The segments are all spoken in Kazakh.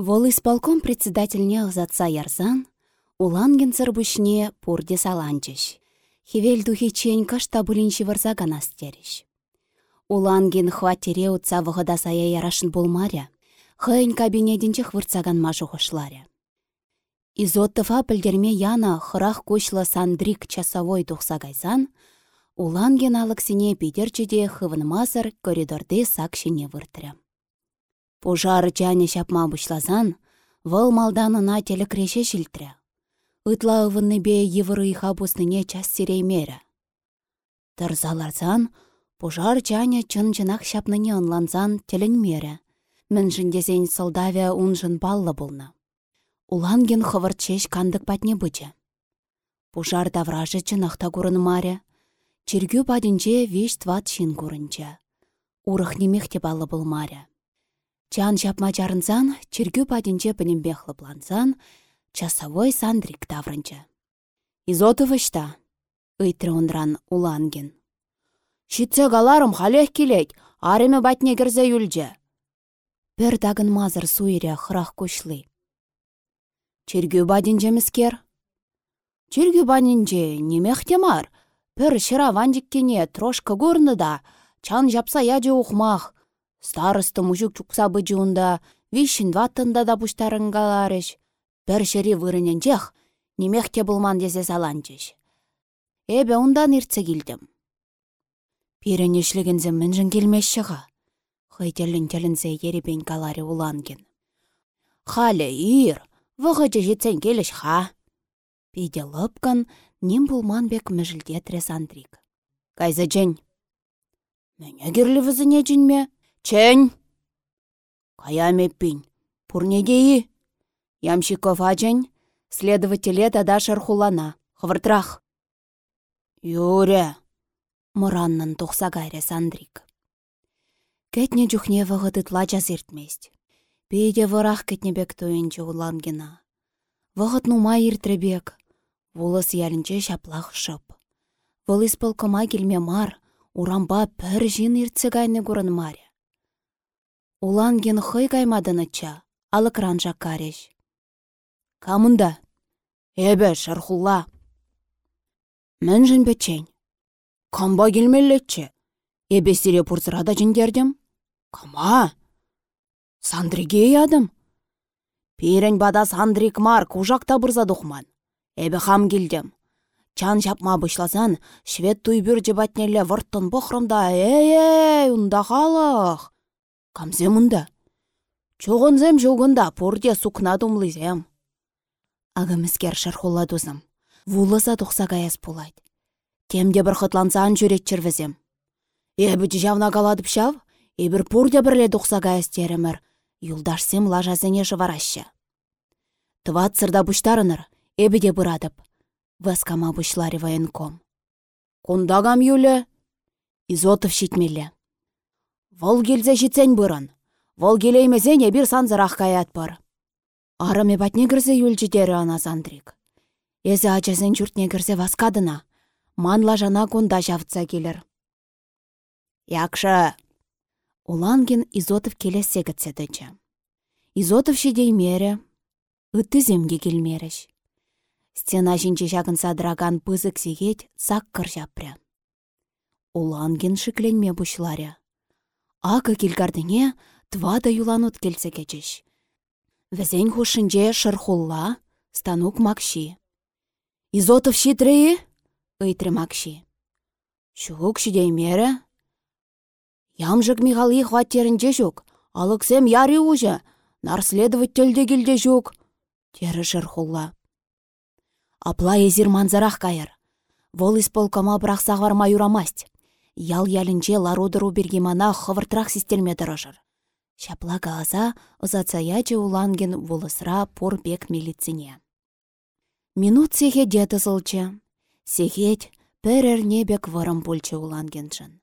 Вол исполком председательне ызатса ярзан, уланген сырбышне пурде саланчыш. Хевел духи чень кашта варса ганастеріш. Уланген хваттере утса вғыда сая ярашын болмаря. Хыйн кабинетінче хвырцаган мажу хошларя. Изоттыфа яна хырах көшлі сандрик часовой тухса гайсан, уланген алықсине пидерчеде хывынмазыр коридорде сакшине выртыря. Пожар чане çапма пучласан, вăл малданына креше çилтрӗ. Ытла ывыннипе йывыры иха пуснине час сиреймерӗ. Тырзаларсан, пожар чане чын-чынах çапнине ынлансан теленмерӗ. Мӗншіндесен сылдавя уншын паллы болна. Уланген хывырчеш кандык патне бычы. Пожар тавражы чынахта курынмаря. Чиргю падинче веш тват курынча. Урых немехте паллы болмаря. Чан çапма чарынсан, чиркю патинче пӹнембе хлыплансан, часовой сандрик таврынчы. Изотовышта, ыйтры онран уланген. Щитсе галарым халех келет, ареме батне кірзе юльче. Пір тагын мазыр суйря храх көшлі. Чиргю міскер? Чиргю бадинче немех темар, пір шыра ванжиккене трошка да, чан жапса яджы ухмах, Старысты мужик бычуында, вишін ваттында да пуштарынгаларыш. Бір шері вырыненчех, немехте булман десе саланчыш. Эбе ундан иртсе килдім. Пирен ішлігінзім мінжін келмешшіға. Хайтелін телінзе еребен калари уланген. Хале ир, вғычы жетсен келіш ха. Пиде лыпкан, ним булман бек мүжілдетре сандрик. Кайза джен. Мәне керлі візіне джинме? Чэнь! Каямеппин. Пурнедеи. Ямщиков ачень. Следователе тада шархулана. Хвыртрах. Юря. Мұраннын тұқса гайре сандрик. Кәтне жүхне вғытытла жазыртмест. Бейде вырах кетнебек тойынчы улангена. Вғыт нума иртребек. Вулыс ялінче шаплах шып. Выл исполкома келме мар, урамба пір жин иртсе гайны курын маря. Уланген хый каймадыныча, алыкран жаккареш. Камында? Эбе, шархулла. Мӹнжӹн печень. Камба келмеллетче. Эбе сире пурсырада жіндердім? Кама? Сандриге ядым? Пирен бада сандрик мар кужакта бұрза дұхман. Эбе хам келдім. Чан жапма бұшласан, швед туйбүр жебатнелле вұрттын бұқрымда, эй-эй, унда халық. Камзе мұнда? Чоғынзем жоғында порде сукна думлызем. Агымызгер шархолла дузым. Вулыса тұқса гаяс болайд. Темде бір қытлансан жүрет чырвізем. Эбі жавна каладып шав, эбір порде бірле тұқса гаяс теремір. Юлдашсем лажазыне жывараща. Тыват сырда бұштарыныр, эбі де бұрадып. Васкама бұшлари военком. Кундагам юлі? Изотов шитмелі. Вăл келзе çитсен бұрын. Вăл келеймесене бир санзырах каят пăр. Арыме патне кірсе юлчитері ана сандрик. Эзі ачасен чуртне кірсе васкадына. Манла жана кунда жавтса келер. Якшы! Улангин Изотов келесе кітседічі. Изотов шидеймері, үтті земге келмеріш. Стена жинче жағын садыраган пызык сегет сақ кір жапря. Улангин шикленме бұшларя. Ага килгардыне твада юланут келсе кечеш. Візен хушинче шырхулла, станук макши. Изотов шитрее? Ыйтры макши. Шук шидеймере? Ямжык Михали хваттерінче жүк, алықсем яри уже, нар следовательде келде жүк. Тері шырхулла. Апла езір манзарах кайыр. Вол исполкома брақсақ варма юрамасть. Ял ялінче ларудыру бергемана хывыртрах систерме дырыжыр. Шапла галаса язы уланген вулысра пор бек милицине. Минут сехе детысылчы. Сехет пір бек вырым пульчы улангеншін.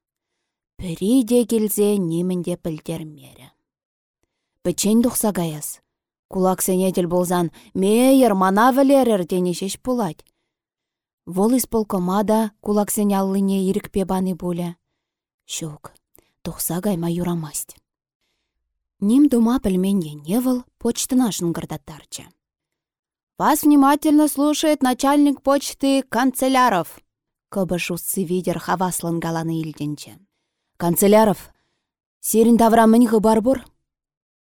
Пірі де келзе немінде пілдермері. Пічен дұқса гаяс. Кулак сенетел болзан, мейер мана вілерер денешеш пулать. Вол исполкомада кулаксен аллыне ирікпе баны боля. Шук, тухса гайма юрамасть. Ним дума пілменге невыл почтына шынгырдаттарчы. Вас внимательно слушает начальник почты Канцеляров. Кыбыш уссы видер хаваслын галаны илденче. Канцеляров, серін тавра мін барбур?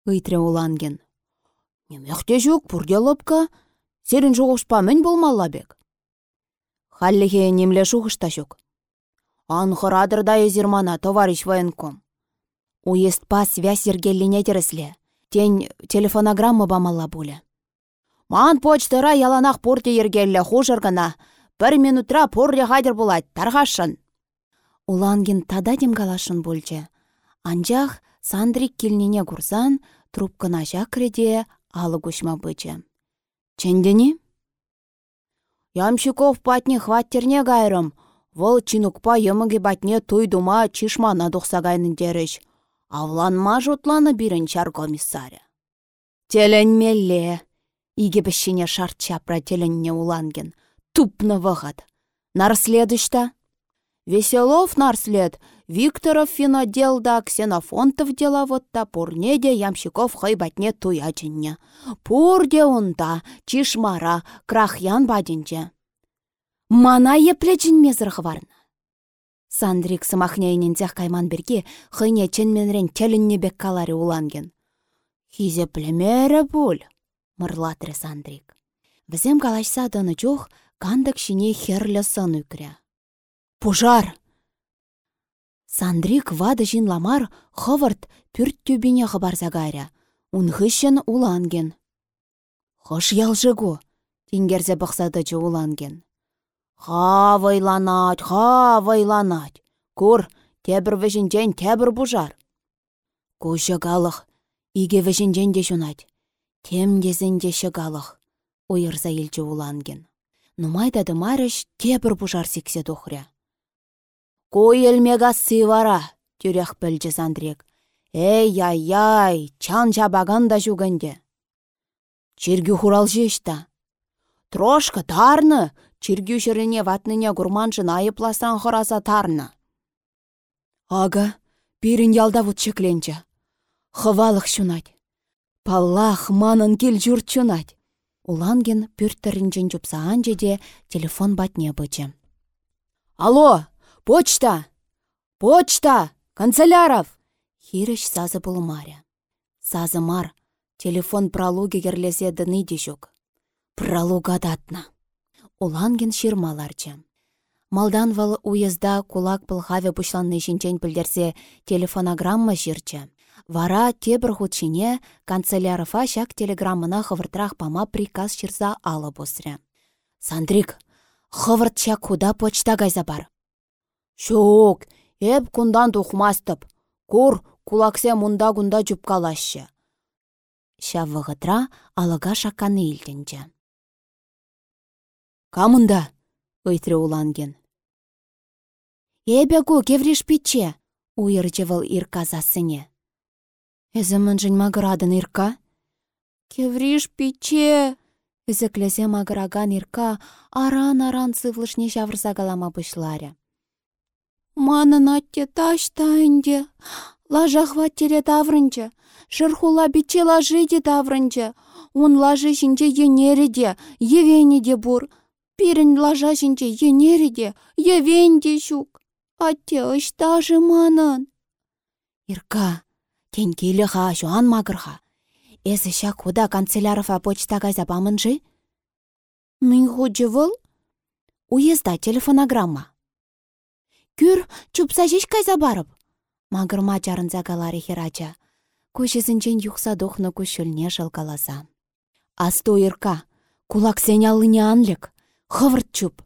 Ыйтре уланген. Немехте жүк пурде лыпка, серін жоғышпа мін болмалла бек. Халлихе немле шухышта жүк. Анхырадыр да езермана, товарищ военком. Уездпа связь ергеллине тересле. Тень телефонограмма бамалла буле. Ман почтыра яланах порте ергелле хужыргына. Бір минутра порре хадер булать, тарғашын. Улангин тада демгалашын бульче. Анжақ сандрик келнене курсан, трубкына жакреде алы кушма бычы. Чендені? Ямщиков патне хваттерне гайрым. Вăл чинукпа йымыге батне туйдума чишмана тухсагайнын дереш. Авланма жутланы бирін чар комиссаря. Теленмелле, Иге бішіне шарт чапра теленне уланген. Вғад. Нарследышта? Веселов нарслед, Викторов финодел да Ксенофонтов деловодта пурнеде ямщиков хайбатне туячынне. Пурде унта, чишмара, крахян бадинче. Мана еплечін мезірғы варны. Сандрик сымахнейнен кайман берге хыне ченменрен бек калари уланген. Хизе племері пуль мырлатры сандрик. Візем калашса дыны чух, кандык шине херлі сын үкірі. Пужар! Сандрик вады жин ламар хывырт пүрт түбіне хыбарса гайря. Унхышын уланген. Хош ялжыгу, тенгерзе бұқсады жы уланген. Ха вайланать, ха вайланать. Кур, тебір вежінчен тебір бұжар. Кушы галық, иге вежінчен де жунать. Темдезінде шығалық, ойырза елчі уланген. Нумайдады марыш тебір бұжар сексе тухря. Кой елмега сывара, тюрях пілчі сандрек. Эй-яй-яй, чан жабаган да жүгінде. Чиргю хурал жешта. Трошка тарны, чиргю шырене ватныне гурманшын айыпласан хораса тарны. Ага, пирін ялда вұт чекленчі. Хывалық шунать. Паллах манын кел жұрт чунать. Уланген пүрттірінжін жупсаан жеде телефон батне бычы. Алло, почта! Почта! Канцеляров! Хирыш сазы бұлмаря. Сазы мар, телефон пралуге керлесе дыны жүк. Пралуга датна. Уланген ширмаларчы. Малдан вал уезда кулак пылхаве пушланны жинчен білдерсе телефонограмма жирчы. Вара тебір худшине канцелярыфа шак телеграммына хывыртрах пама приказ çырса алы босря. Сандрик, хывырт çак худа почта гайза бар. Шок, эп кундан тухмастып. Кур, кулаксе мунда гунда жупкалашы. Ша вғытра алыга шаканы илтенче. Камында? Ыйтре уланген. Эбе ку кевриш питче, уйырчывыл ир казасыне. Эзімін магырадын ирка? Кевриш пиче! Үзіклесе магыраган ирка аран-аран сывлышне шавырса галама бұшларя. Манын атте таш тайынде, лажа хваттере таврынче, шырхула биче лажы де таврынче, он лажы шинче енереде, евенеде бур, пирін лажа шинче енереде, евенде шук. Атте ыштажы манын. Ирка, Тенкелі ха, жуан магырха. Эсі ша куда канцелярова почта гайза бамынжы? Мин худжы выл? Уезда телефонограмма. Күр, чупса жеш кайза барып. Магырма жарын загалары херача. Көшесінчен юқса дохны көшілне жылгаласа. Асты ирка, кулак сен алыне анлік. Хывырт чуп.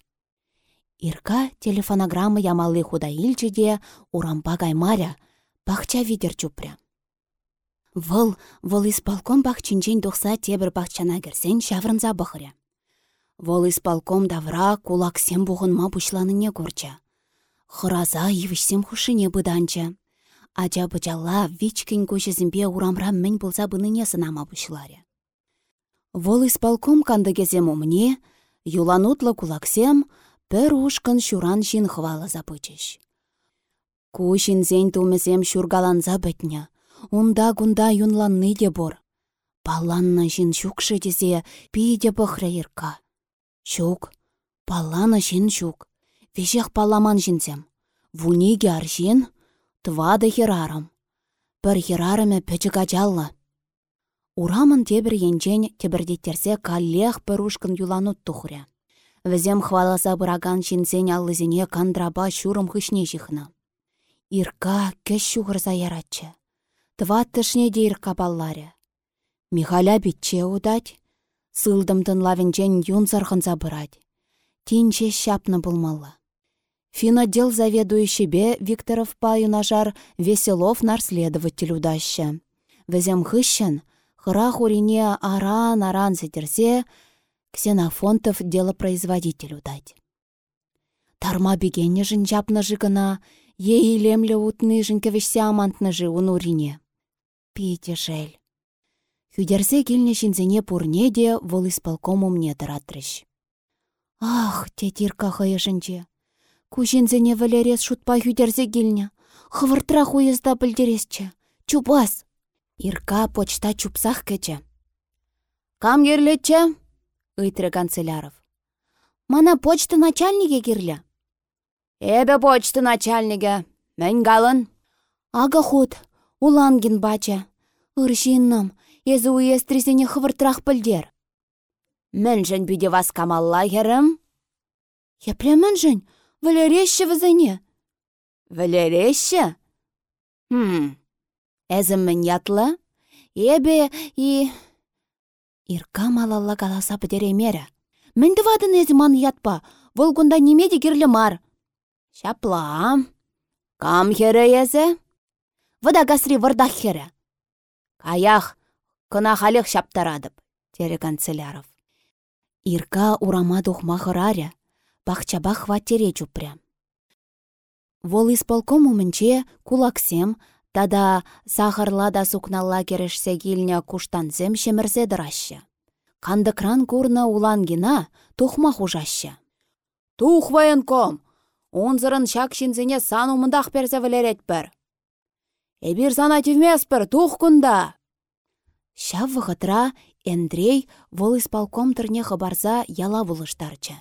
Ирка телефонограмма ямалы худа илчеде урампа гаймаря, бақча видер чупря. Вăл, вăл исполком пахчинчен тухса тебір пахчана керсен çаврынса бăхрре. Вăл исполком давра кулаксем ма пучланыне курчча. Хыраза йывышсем хушине быданча. Ача бычалла вичкін көшесімбе урамра мін болса бұныне сынама бұшларе. Вол исполком кандыгезем умне, юланутлы кулаксем, пір ушкын шуран жин хвала запычыш. Кушин зен тумесем шургаланза бітне, Унда гунда юнланны де бор. Паланна жин шукшы десе пиде бұхры ирка. Шук, палланы жин шук. Вешех паламан жинсем. Вуниге аржин, твады херарым. Бір херарыме пөчі качалла. Урамын тебір енчен тебірдеттерсе каллех пырушкын юланут тухря. Візем хваласа бұраган жинсен аллызене кандраба шурым хышне жихна. Ирка кеш шуғырза яратчы. Тва тышне де ирка балларе. Михаля битче удать, сылдымтын лавенчен юн сархынса бұрать. Тинче шапны булмалла. Финотдел заведующий бе Викторов паюнажар Веселов нарследователь удаща. Везем хыщен, хыра хурине аран-аран сетерсе, Ксенофонтов делопроизводитель удать. Тарма бегенне жын жапны жыгына, ей лемле утны жын кевешсе амантны жы унурине. Пите жель. Хюдерсе келне шинзене пурне де вол исполком умне тыратрыш. Ах, тетирка хайышынче. Кужинзене валерес шутпа хюдерсе келне. Хывыртра хуезда білдересче. Чупас. Ирка почта чупсах кече. Кам ерлетче? Ыйтры канцеляров. Мана почта начальнике кирле. Эбе почта начальнике. Мен галын. Ага худ. Улангин бача. Ыршинным, езі уестресене хывыртрах пілдер. Міншін биде вас камалла херім? Епле міншін, вілерешші візіне. Вілерешші? Хм, әзім мін ятлы? Ебе и... Ирка малалла каласа бідеремері. Мінді вадын әзі ман ятпа, вұлгунда немеде керлі мар. Шапла. Кам хері езі? Вада гасри вардах хері. Каях, кына халех шаптарадып, тере канцеляров. Ирка урама тухма хыраре, бахчаба хваттере чупря. Вол исполком умінче кулаксем, тада сахарла да сукналла керешсе килнне куштанзем шемірзе дыраще. Кандыкран курна улангина тухма хужаще. Тух военком! Унзырын шак шинзене сан умындах перзе вілерет бір. Эбир сана тевмеспір, тух кунда! Шав вғытра Эндрей вол исполком тұрне хабарза яла вулыштарчы.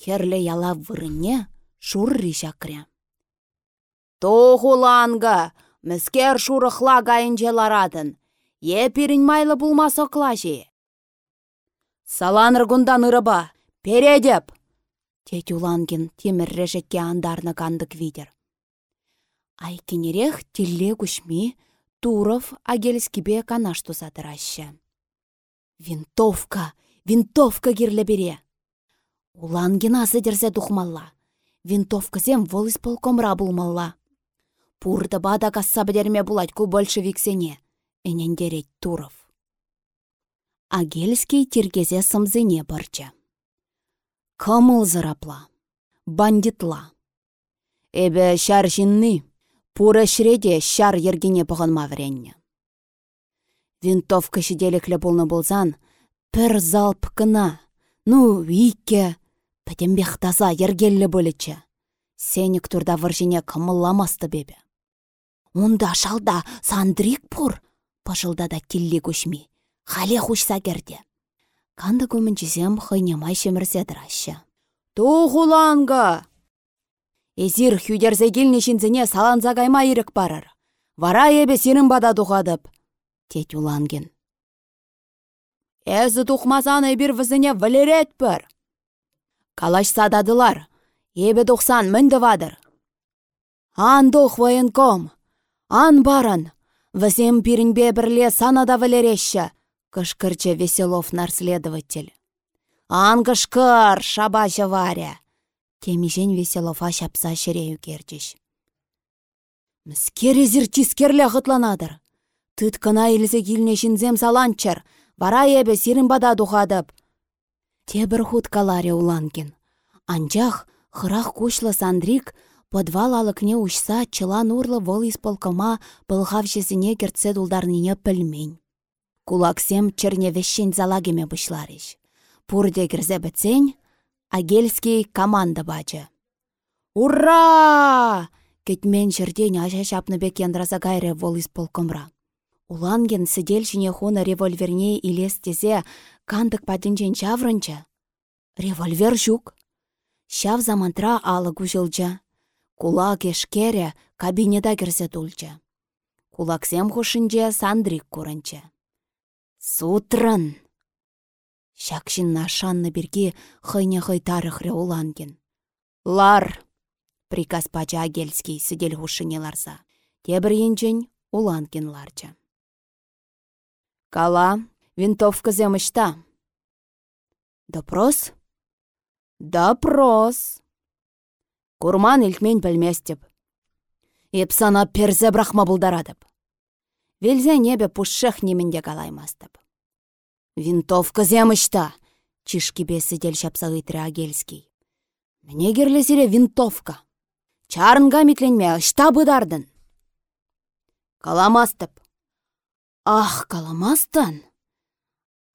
Херле яла вырынне шурри шакря. Тохуланга, міскер шурықла гайынже ларадын. Епирін майлы булмас оклажи. Саланыр гундан ырыба, передеп! Теть улангин теміррежекке андарны кандык видер. Айкенерех тилле күшми, Туров агельскибе канаш тусатыраще. Винтовка, винтовка кирле бере. Улангина сыдерсе тухмалла. Винтовкасем вол исполкомра булмалла. Пурда бада касса бідерме булатьку большевиксене. Энендерет Туров. Агельский тергезе сымзыне барча. Кымыл зырапла. Бандитла. Эбе шар жинны. Пуры шреде шар ергене пығынма вренне. Винтовка шиделеклі болны болзан, пір залп кына, ну, икке, пәтембех таза ергеллі болычы. Сенек турда выржине кымылламасты бебе. Онда шалда сандрик пур, пашылда да килли күшми, хале хушса керде. Канды көмінчізем хыйнемай шемірсе дырашы. Тухуланга! Эзир хюдерзе келнешінзіне саланза кайма ирік барыр. Вара ебе сенім бада тухадып. Тет уланген. Әзі тухмасан эбір візіне вілерет бір. Калаш сададылар. Ебе тухсан мінді вадыр. Ан тух военком. Ан баран. Візем пирінбе бірле санада вілереші. Кышкырчы Веселов нарследователь. Ан кышкыр, шабаша варя. Темижен Веселова шапса шірею керчеш. Міскерезір тискерлі ғытланадыр. Тыт кына илзе килнешінзем саланчыр, вара ебе сирін бада духадып. Тебір худ каларе уланкин. Анчах хырах кушлы сандрик подвал алыкне учса чыла нурлы вол исполкома пылхавшесіне кертсе дулдарнине пілмень. Кулаксем черневещен залагеме бұшларыш. Пурде кірзе бітсен, Агельский команда бачы. «Ура!» Кетмен жерден аша шапны бек яндраса гайре вол исполкомра. Уланген сидел жіне хуна револьверне илестезе кандык падінчен чаврынча. Револьвер жук. Шав замантра алы күжілчі. Кулак ешкере кабинета кірсе тулчы. Кулаксем хушинче сандрик курынчы. Сутрын! Шакшинна шанны бірге хыйне хый тарыхры уланген. Лар! Приказ пача агельский сидел хушыне ларса. Тебір енчен уланген ларча. Кала, винтовка земышта. Допрос? Допрос. Курман илтмен білместіп. Епсана перзе брахма бұлдарадып. Велзе небе пушшех немінде калаймастып. Винтовка земышта, чишкибе сидел шапса ыйтры агельский. Мне керлесіре винтовка. Чарынға митленме ышта бұдардын. Каламастып. Ах, каламастан!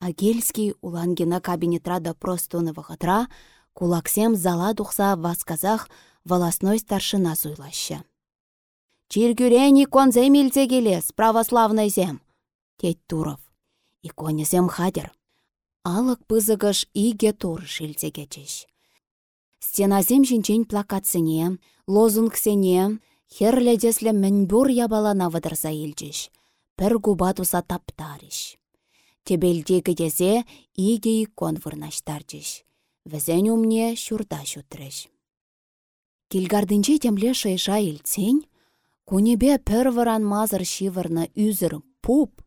Агельский улангена кабинетра допрос тоны вағытра, кулаксем зала дұқса васказах волосной старшина суйлаща. Чиргюрень икон милзе келес, православный зем, тет Туров. Иконезем хадер. Алык пызыгыш иге тур шилзе кечеш. Стеназем жинчен плакатсыне, лозунгсене, херледесле мінбур ябалана вадырса елчеш. Пір губа туса таптарыш. Тебелдегі дезе иге икон вырнаштарчыш. Візен умне шурда шутрыш. Килгардынче темле шайша илтсень, кунебе пір выран мазыр шивырна үзір пуп,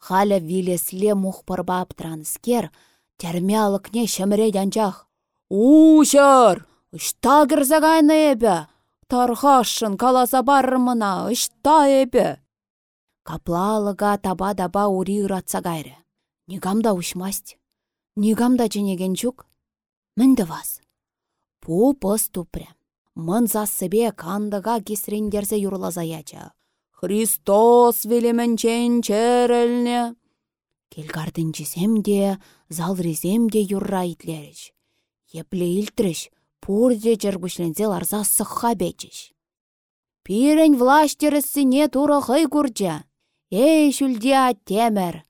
Халя вилесле мухпырба транскер, терме алыкне шымре янчах. Ушар! Ышта кірзагайны эбі! Тархашын каласа барымына, ышта эбі! Капла таба-таба ури ыратса гайры. Нигамда ушмасть. Нигамда женеген чук. Мінді вас. Пу пыс тупря. Мын себе кандыға кесрендерзе юрлаза яча. Христос велеменчен черелне. Келгардынчисем де, залрезем де юрра итлеріш. Епле илтріш, пурде жергушлензе ларза сықха бечіш. Пирен влаштерісіне тура хый курча. Эй, шүлде темір.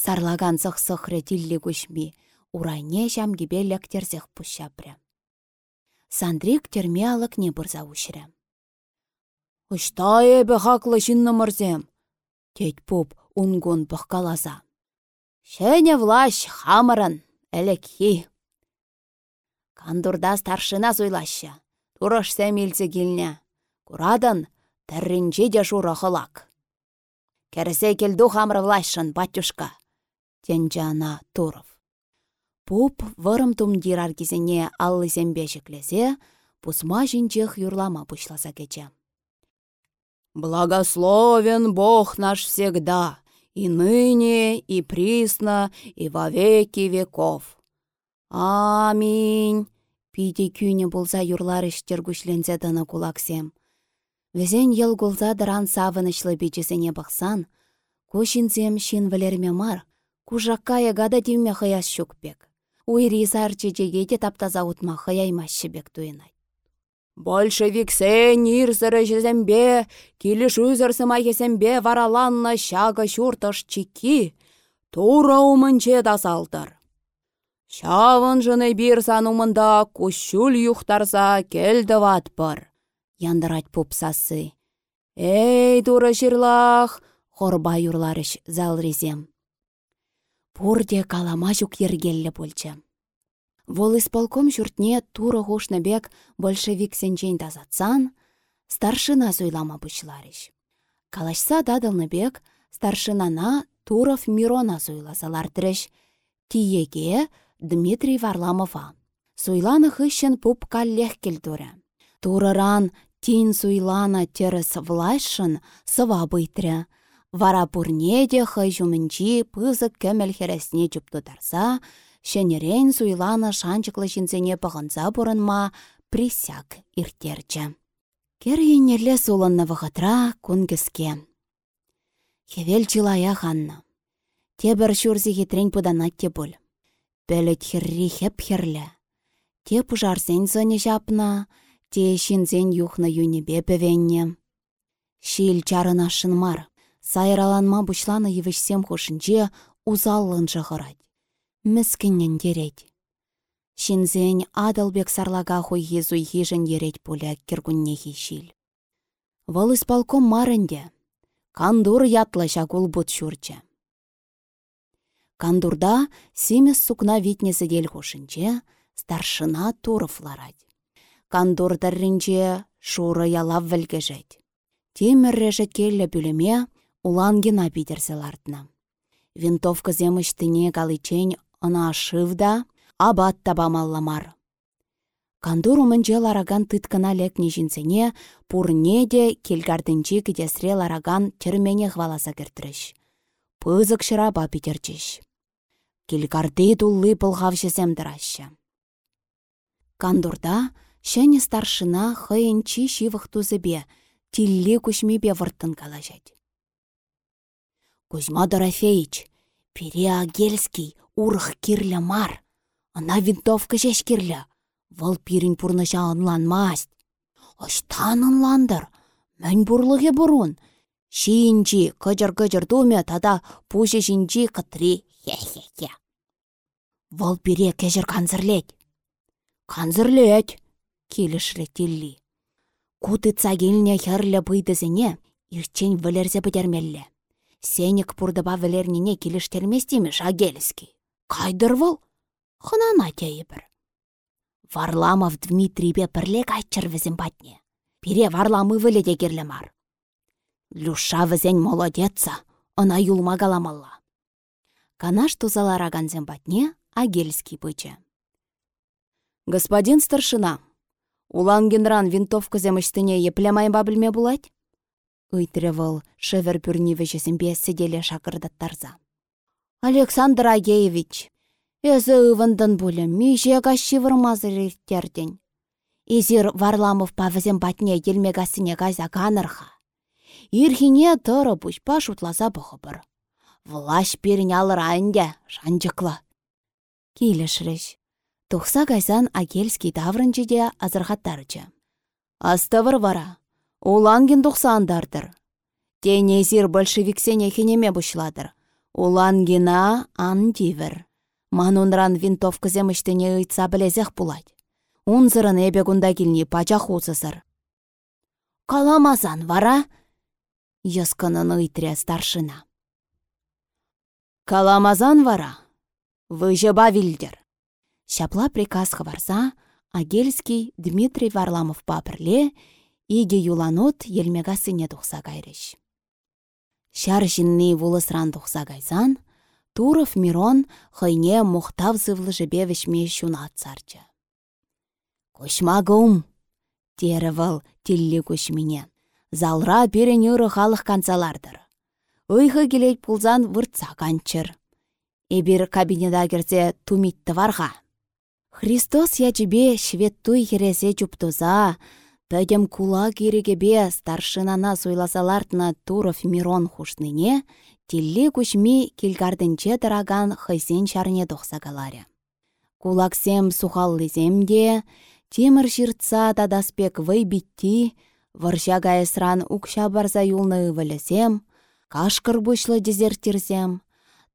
Сарлаган сық-сықры тиллі күшмі, урайне жам гибе лектерзех пұшапры. Сандрик терме алық не бұрза Ышта эбі хаклы жыннымырзем. Тет пуп унгун бұққалаза. Шәне влаш хамырын, әлекхи. Кандурда старшина зойлашы. Турыш сәмелзі келіне. Курадын тәррінже де жура хылак. Кәрісе келду хамыр влашын, батюшка. Тенжана Туров. Пуп вырым тумдирар кезіне аллы зембе жеклезе, пусма жинчех юрлама пушласа кечем. Благословен Бог наш всегда, и ныне, и присно, и во веки веков. Аминь. Пиде күйне болса юрлар іштер күшлензе даны кулаксем. Везен ел гулза дыран савынышлы бечесене бақсан, көшінзем шин вілерме мар, кужаккая гада дивме хаяс шукпек. Уйри сарчы жеге де таптаза утма хаяймашы бек туйнай. Большевиксе нирзірі жезембе, киліш үзірсіма есембе вараланна шага шурташ чики, тура умынче дасалтыр. Шавын жыны бір санумында кушул юхтарса келді ватпыр. Яндырать пупсасы. Эй, тура шырлах, хорба юрларыш залрезем. Пурде калама ергелі болчы. Вол исполком жұртне туры большевик сенчен тазатсан, старшина суйлама бұшларыш. Калашса бек старшинана Туров Мирона суйласалар тіріш. Тиеге Дмитрий Варламова. Суйланы хыщен пуп каллех келдуры. Турыран тин суйлана терес влайшын сыва быйтры. Вара пурнеде хый жумінчи пызык кемел хересне тарса, Шенерен суйлана шанчыклы жінзене пағынса бұрынма присяк иртерчі. Кер енерле сулынны вғытра күнгіске. Хевел чилая ханна. Тебір шурзи хитрен пудана тебул. Бәліт херри хеп херлі. Те пужарсен зоне жапна, те шинзен юхна юнебе пөвенне. Шил чарына шынмар. Сайраланма бұшланы евішсем хушынче узаллын жығырать. Міскіннен дерет. Шинзен адалбек сарлага хуйхи зуйхи жын ерет пуля кіргунне хишил. Вăл исполком марынде. Кандур ятлы çакул бут çурчче. Кандурда симес сукна витнесе дел туров ларать. Кандур тәрринче шуры ялав вілгежет. Теміррешет келлі бүліме улангина питерсе лартна. Винтовка земыштыне галичень ына шывда, абат табамалламар. Кандур умменнче лараган тыткана лекне жинсене пурне де келгардынчи кедесре лараган термене хваласа кертріш. Пызык шыраба питерчиш. Келгарды туллы пылхавшесем дыраща. Кандурда шәне старшина хыйынчи шивых тузыбе, тилле кушмипе вырттын калажать. Кузьма Дорофеич, пере Агельский урых кирлі мар. Ана винтовка жеш кирлі. Вăл пирин пурныша ынланмасть. Оштан ынландыр. Мӹнь бурлығы бұрун. Шинчи, кычыр-кычыр туме, тада пуше шинчи кытри хе-хе-хе. Вăл пире кежір канзырлет. Канзырлет, келішлі телли. Кутыца келіне херлі бұйдызіне, ирчен вілерзе. Сенек пурдыба вілерніне келіштерместемеш агельский. Кайдыр вăл? Хынана тейбір. Варламов Дмитрийбе пірле кайтчыр візім батне. Пире Варламы вілі дегерлі мар. Люша візен молодеца, ына юлма галамалла. Канаш тузалараганзем батне Агельский бычы. Господин старшина, улан генран винтовка земыштыне еплемайба білме булать? Ыйтревыл шевер пюрни вешесімбе сиделе шакырдаттарза. Александр Агеевич, Эзі ывындын бұлі, меже кашши вырмазыр ирттерден. Изир Варламов павызем батне елмегасыне газа канырха. Ирхине тұры бұшпа шутласа бұғыбыр. Влаш перін алыр айынде, жанжықлы. Кейлішіріш. Тухса гайсан Агельский таврынчыде азырхаттарычы. Аставыр вара. Улангин тухсандардыр. Тенезир большевиксене хенеме бұшладыр. Улангина ан дивір. Манунран винтовкызем іштене ыйтса білезех пулать. Унзырын эбе кунда килни пачах усысыр. Каламазан вара? Йыскынын ыйтре старшина. Каламазан вара? Выжыба вилдер. Шапла приказ хварса, Агельский Дмитрий Варламов папірле, иге юланот елмега сыне тухса кайрыш. Шар жинни вулысран тухса гайзан, Туров Мирон хыйне мухтав зывлы жебе вешме шунат царчы. Кошма гум, тері выл көшміне. Залра перен үрі халық канцалардыр. Ойхы келет пулзан выртса канчыр. Эбір кабинеда керсе тумитті варға. Христос ячебе швед туй хересе Тәдем кула кирегебе старшинана суйласалартна Туров Мирон хушныне, Тилли күшми килгардынче тыраган хыйсен чарне тухсагаларя. Кулаксем сухаллызем де, темір ширтса тадаспек вый битти, варжа гайсран укша барса юлны ывылесем, кашкыр бұшлы дезертирсем,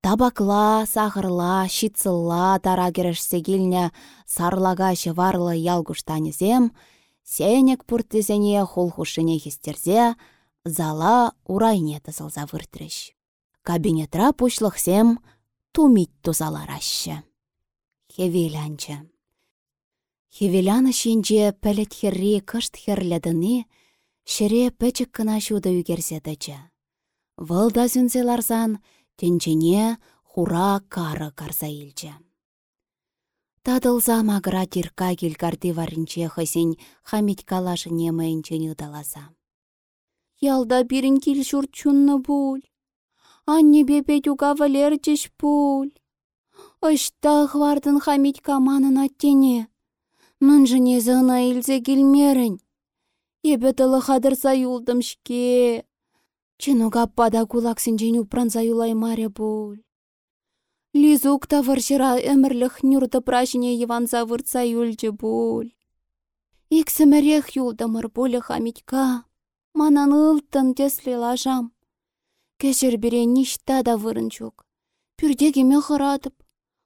табакла, сахарла, щитсылла тара керешсе сарлага шыварлы ялгуштанезем, сенек пурттесене хулхушыне хистерзе, зала урайне тысылза выртрыш кабинетра пучлықсем тумит тузаларашы. Хевелянчы. Хевеляны шинче пәлет херри кышт херледіні, шыре пәчік кына шуды үгерседічі. Вылда ларзан, тенчене хура кары илчі. Тадылза магра тирка келгарды варынче хысен хамит калашы немайынче даласа. Ялда бірін кел жұрт чунны бұл. Анне бепе тюга валерчеш пуль. Ышта хвардын хамить каманын аттене. Мынжыне зына илзе келмерін. Ебе тылы хадырса юлдым шке. Чынуга пада кулаксын жен упранса юлай маре пуль. Лизук та варшыра өмірлік нюрды прашыне еванса выртса юлчы пуль. Иксімірек юлдымыр пулі хамитка. Манан ылтын теслі лажам. Кешер бире ништа да вырын чук. Пюрдегеме хыратып.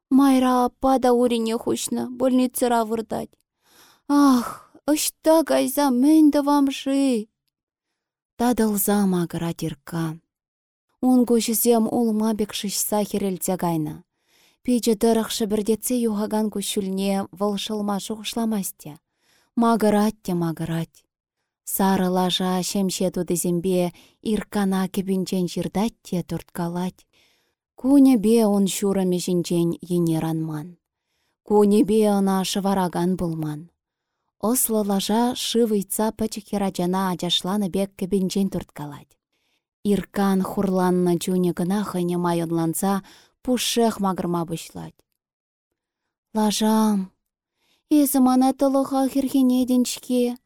Майра аппа да урине хушна, больницера вырдать. Ах, ышта кайса мен да вамши. Тадылза магыра тирка. Он көшізем улма бек шишса херелте гайна. Пиче дырықшы бірдетсе юғаган көшілне вылшылма шуғышламасте. Магыратте магырат. Сары лажа шемше тудызембе иркана кебінчен жирдатте турткалать. Куне бе он шураме жінчен енеранман. Куне бе она шывараган булман. Ослы лажа шывыйца пачыхерачана ачашланы бек кебінчен турткалать. Иркан хурланна чуне гына хайне майонланса пушех магырма бұшлать. Лажам, езі мана тылыға хирхене денчке.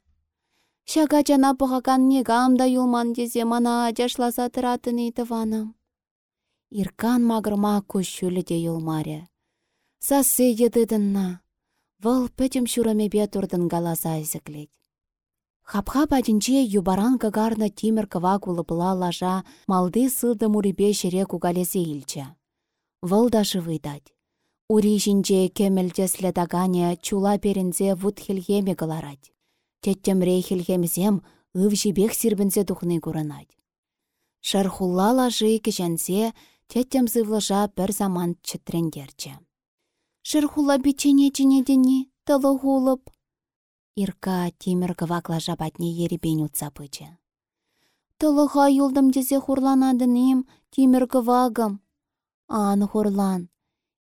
Шага жана пығаган негамда юлман дезе мана ажашласа тұратыны тываным. Иркан магырма күшшүлі де юлмаре. Сасы едыдынна. Вăл пӹтім шурамепе турдын галаса ізіклет. Хапха пачинче юбаран кагарна тимір кыва кулыпла лажа малды сылды мурипе шере кугалесе илчче. Вăл да шывыйтать. Ури çинче кемелтесле тагане чула перензе вут хелхеме кыларать. Теттемре хелхемсем ыв жибех сирбінсе тухны курынать. Шархулла лажы кешенсе теттем сывлыжа бір заман чітрендерче. Шырхулла бичене ченедені, тылы хулып, Ирка темір кывакла жабатне еребен утса пычы. Тылыға юлдым десе хурланадынем, темір кывагым. Ан хурлан.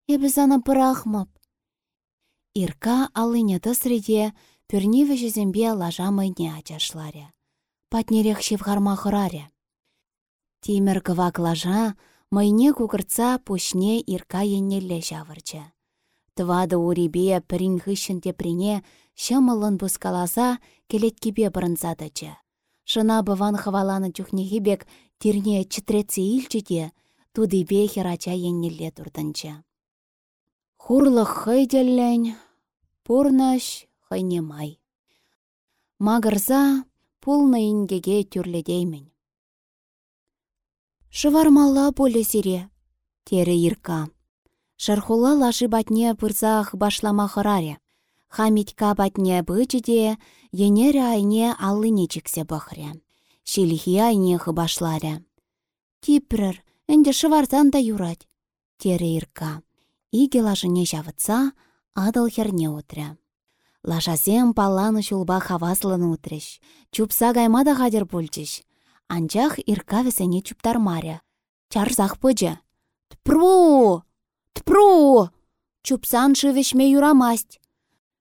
Эбіз ана пырахмап. Ирка алыне тысреде жезембе лажа майне ачашларе. Патнерех шевғарма хыраре. Темір кывак лажа майне кукырца пушне ирка еннелле жавырчы. Твады урибе пірін хыщын теприне Шымылын бұскаласа келеткебе бұрынзадычы. Шына быван хываланы бек тирне читреце илчіде, бе херача еннелле турдынчы. Хурлық хыйделлен, пурнаш хыйнемай. Магырза пулны ингеге тюрледеймін. Шывармалла поле тері ирка. Шархула лашы батне пырзах башлама хыраре. Хамитка батне бычыде, енере айне аллыне чиксе бұхре. Шилихи айне хыбашларе. Типрір, әнде шыварзан да юрать. Тере ирка. Иге лажыне жавытса, адыл херне утря. Лажазем паланы шулба хаваслын утреш. Чупса гаймада хадер пульчиш. Анчах ирка весене чуптармаря. Чарзах пыжы. Тпру! Тпру! Чупсан шывешме юрамасть.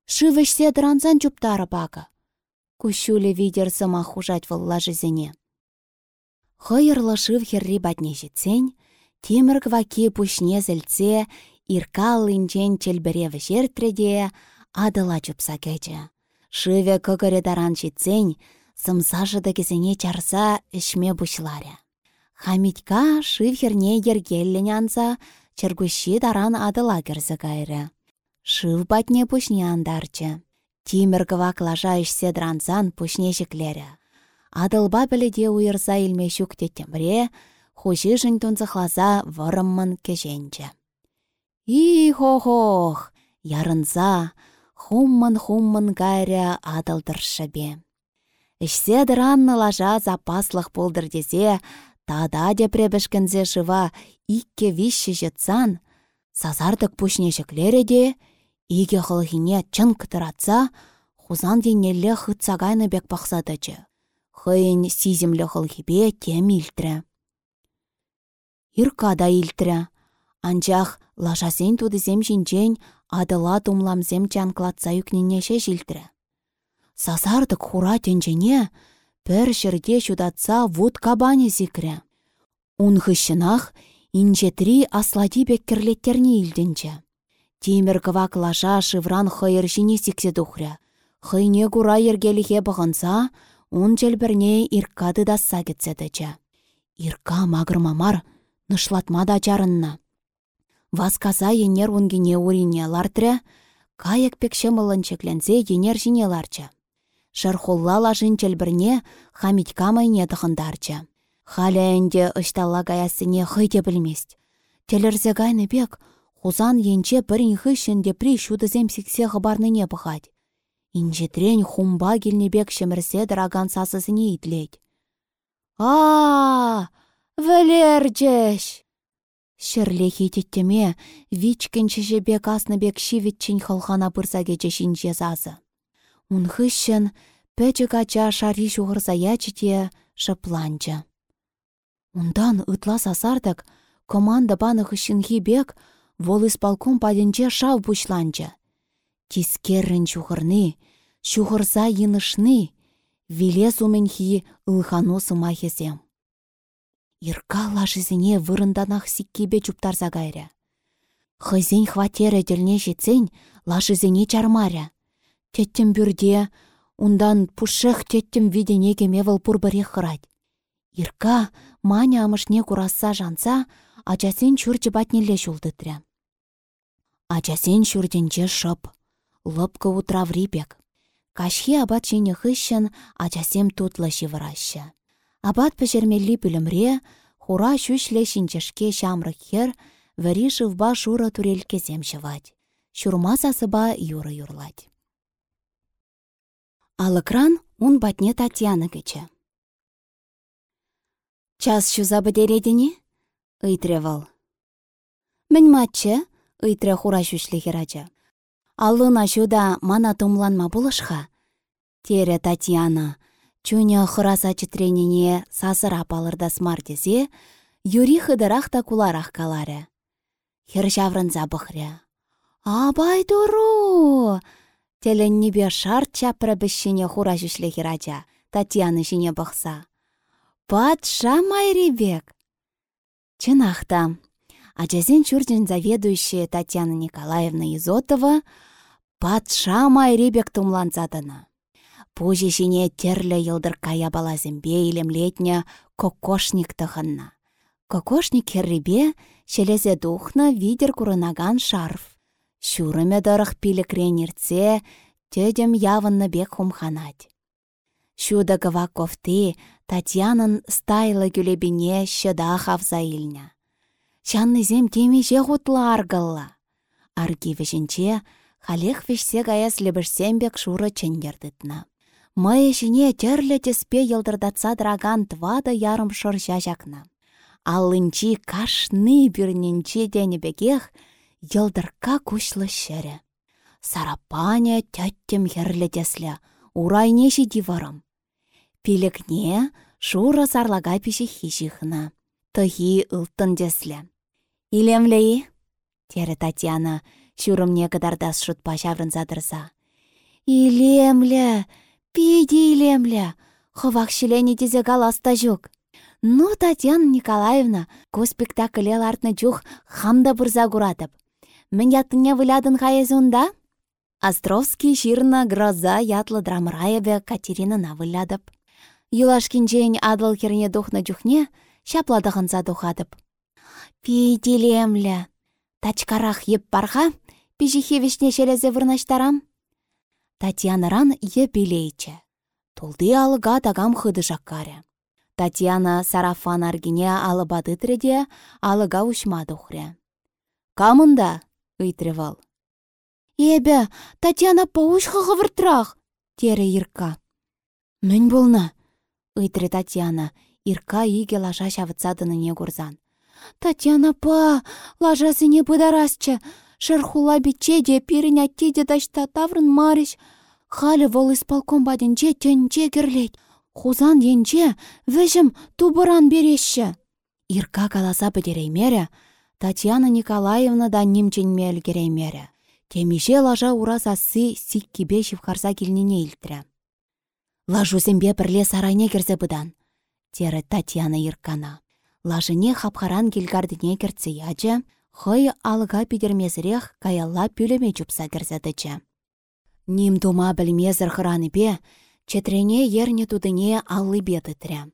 Шывышсе дранзан чуптары бага. Кущуле видер сыма хужать вăллажы зене. Хыйырлы шыв херри батне жетсен, темір кваки пушне зілце, иркал инчен челбіреві жертреде, адыла чупса. Шыве көгірі даран жетсен, сымсажыды кезене чарса ішме бұшларе. Хамитка шыв херне чергущи даран адыла керзі кайры. Шыв батне пушне андарчы. Тимір кывак лажа ішсе дранзан пушне жіклері. Адылба біліде уйырса илме шук теттемре, хуши жын тунзықлаза вырыммын кеженчі. И-хо-хох, ярынса, хуммын-хуммын гайря адылдыршы бе. Ішсе дыранны лажа запаслық болдыр десе, тада депребішкінзе шыва икке вишші жетсан, сазардық пушне де, Иге хылхине чын кытыратса, хузан денелле хытсагайны бек пақсадычы. Хыйын сиземлі хылхипе тем илтрі. Ирка да илтрі. Анчах лашасен тудызем жинчен адыла тумламзем чанклатса юкненеше жилтрі. Сазардык хура тенчене пір шырде шудатса вуд кабане зикрі. Ун хыщынах инчетри аслади беккерлеттерне илдінче. Тимір кывак лаша шывран хыйыр жіне сіксе тухря. Хыйне кура ергеліхе бұғынса, он челбірне иркады да сагетседечі. Ирка мамар, нышлатма да чарынна. Васказа енер унгене урине лартря, каяк пекше мылын енер жіне ларча. Шархулла лажын челбірне хамитка майне тұхындарча. Халя әнде ұшталла гаясыне хыйде білмест. Телерзе гайны бек, хузан енче бірін хыщінде при шудызем сіксе не бұғад. Инжетрен хумба келнебек шемірсе дыраган сасысыне итлет. а Вәлерджеш! Шырле хитеттеме, вичкенчеше бек асныбек шивитчен халхана бұрса кече шинже зазы. Унхыщен, пәчі кача шари шуғырса ячите шыпланчы. Ундан ытла сасардық, команда баны хыщынхи бек, вол исполком паденче шав бушланчы. Тискеррін чухырны, чухырса йынышны, вилес уменхи ылхану сымахезем. Ирка лашызіне вырынданах сиккебе чуптарса гайря. Хызен хватере жетсен, лашызіне чармаря. Теттім бүрде, ундан пушех теттім видене кемевыл пурбырех хырать. Ирка маня амышне курасса жанса, ачасен чүрчі батнелле шулдытря. Ачасен чүрденче шып, лыпкы утраври бек. Кашхи абат чене хыщын ачасем тутлы шивыраща. Абат пӹшермелли пүлімре, хура шүшле шинчешке çамрык хер, вӹри шывба шура турелькесем çывать. Шурма сасыба юры юрлать. Алыкран ун батне Татьяна кече. Час çуза бӹтеретіне? Ыйтревал. Мӹнь матчы, ыйтре хура çучле херача. Аллына çуда мана тумланма пулышха. Тере Татьяна, чуня хыраса читренине сасыра палырда смартезе, юри хыдырах та куларах каларе. Хер çаврынса. Абай туру! Теленнебе шарт чапры бішшіне хура жүшле херача, Татьяна жіне бұқса. Патша майребек. Чынахта. Ачасен чурден заведующая Татьяна Николаевна Изотова патша майребек тумланзадына. Пужи жіне терлі йылдыр кая балазымбе илемлетня кокошник тұхынна. Кокошник херребе шелезе духна видер курынаган шарф. Шурыме дырых пилікрен иртсе, тедем явынны бек хумханать. Шуда кофты Татьянын стайлы күлебіне шыда хавза илнә. Чаннызем темеже хутлы аргылла. Арги вешінче, халех вешсе гаяс лебішсембек шуры чендердітна. Май жіне терлі теспе елдырдатса драган твада ярым шыр жажакна. Аллынчи кашны бірненче денебегех елдырка күшлі шәрі. Сарапаня тәттем херлі теслі, урайнеші диварым. Пилікне шура сарлага піші хишіхна. Тăхи ылттын деслі. Илемлеи? Тері Татьяна шурымне кыдардас шутпа çаврынса тырса. Илемлі, пиди илемлі, хывақ шілене дезе галаста жүк. Ну, Татьяна Николаевна, ко спектакле лартны чух хамда бұрза куратып. Мен ятыне вылядын хаезунда? Островский ширна гроза ятлы драмраеве Катерина вылядып. Юлашкинчен адыл керне духна жүхне, шапладығынса духадып. Пейделемлі, тачкарах еп барға, пижихевішне шелезе вырнаштарам. Татьянаран еп билейче. Тулды алыға тагам хыды жаққары. Татьяна сарафан аргине алыбады тіреде, алыға ұшмады ұхре. Камында? Ыйтрывал. Ебе, Татьяна пауш хығывыртырақ, тере Ирка. Мін болна, ыйтре Татьяна, ирка иге лажа не курзан. Татьяна па, лажасыне пыдарасчы, шырхула биче де пирін атте де дашта таврын мариш. Халі вол исполком баденче тенче керлет. Хузан енче вэжім тубыран берешші. Ирка каласа бідереймері, Татьяна Николаевна да немченмел кереймері. Темеше лажа урас асы сиккебе шивхарса келнене илтірі. Лажусембе бірле сарайне керзе бұдан. Тері Татьяна Иркана. Лажыне хапхаран келгардыне керце ячы, хой алыға пидермезірех каялла пүлеме чупса керзедічі. Ним дума білмезір бе, четрене ерне тудыне аллы бетітрі.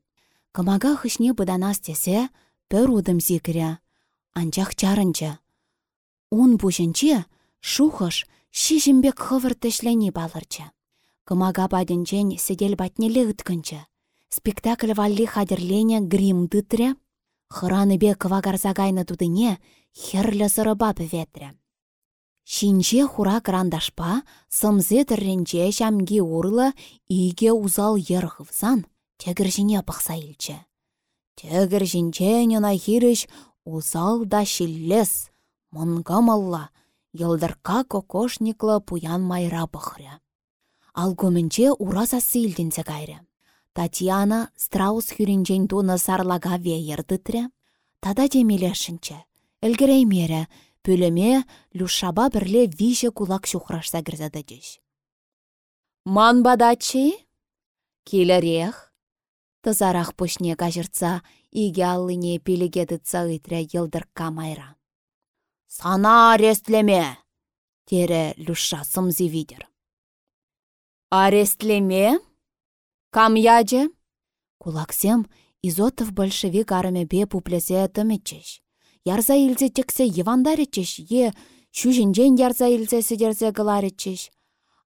Кымага хышне бұданас тесе, пөр удым. Анчах чарынчы. Ун бұжынче, шухыш, шишімбек хывыр тішлені балырчы. Кымага паденчен седел батнелі үткінчі. спектакль валли хадерлене грим дытре, хыраны бе кывагарса кайны тудыне херлі сырыба ветрі. Шинче хура карандашпа сымзе тірренче шамги урлы иге узал ергывзан тегіржіне пықса илче. Тегіржінче нена хиріш узал да шиллес, мұнгамалла, йылдырка кокошниклы пуян майра бұхря. Алгумінче ураса силдінсе кайры. Татьяна страус хүрінчен туны сарлага вейірдітрі, тада демелешінче, мере, пөліме люшаба бірле виже кулак шухрашса кірзады деш. Ман бадачи? Келерех? Тызарақ пүшне кажыртса, иге аллыне пелегедітса ытря йылдырка майра. Сана арестлеме! Тере люша сымзи видер. Арестлеме? Кам яже? Кулаксем изотов большевик арме бе пуплесе тымечеш. Ярза илзе тексе евандаречеш, е шүжінжен ярза илзе сідерзе гыларечеш.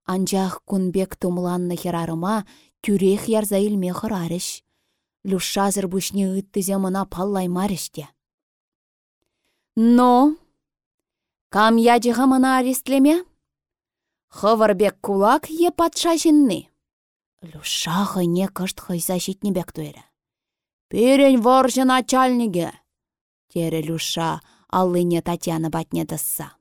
Анжақ күнбек тумланны херарыма тюрех ярза илме хырарыш. Люшазыр бушне ыттызе мына паллаймарыште. Но, кам яжыға мына арестлеме? Хывырбек кулак е патша жинны. Люша хыне кышт хыйса бек туйры. Перен воржы начальниге. Тере Люша аллыне Татьяна батне дысса.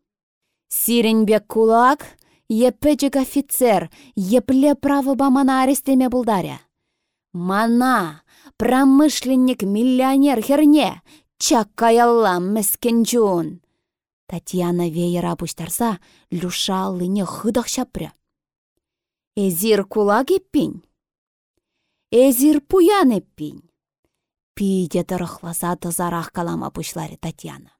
бек кулак, еппечік офицер, епле правы бамана арестеме булдаря. Мана, промышленник миллионер херне, чак каяллам. Татьяна веера пуштарса, Люша аллыне хыдах шапря. Эзир кулак еппин. Эзир пуян еппин. Пиде тұрықласа тызарақ калама пушларе Татьяна.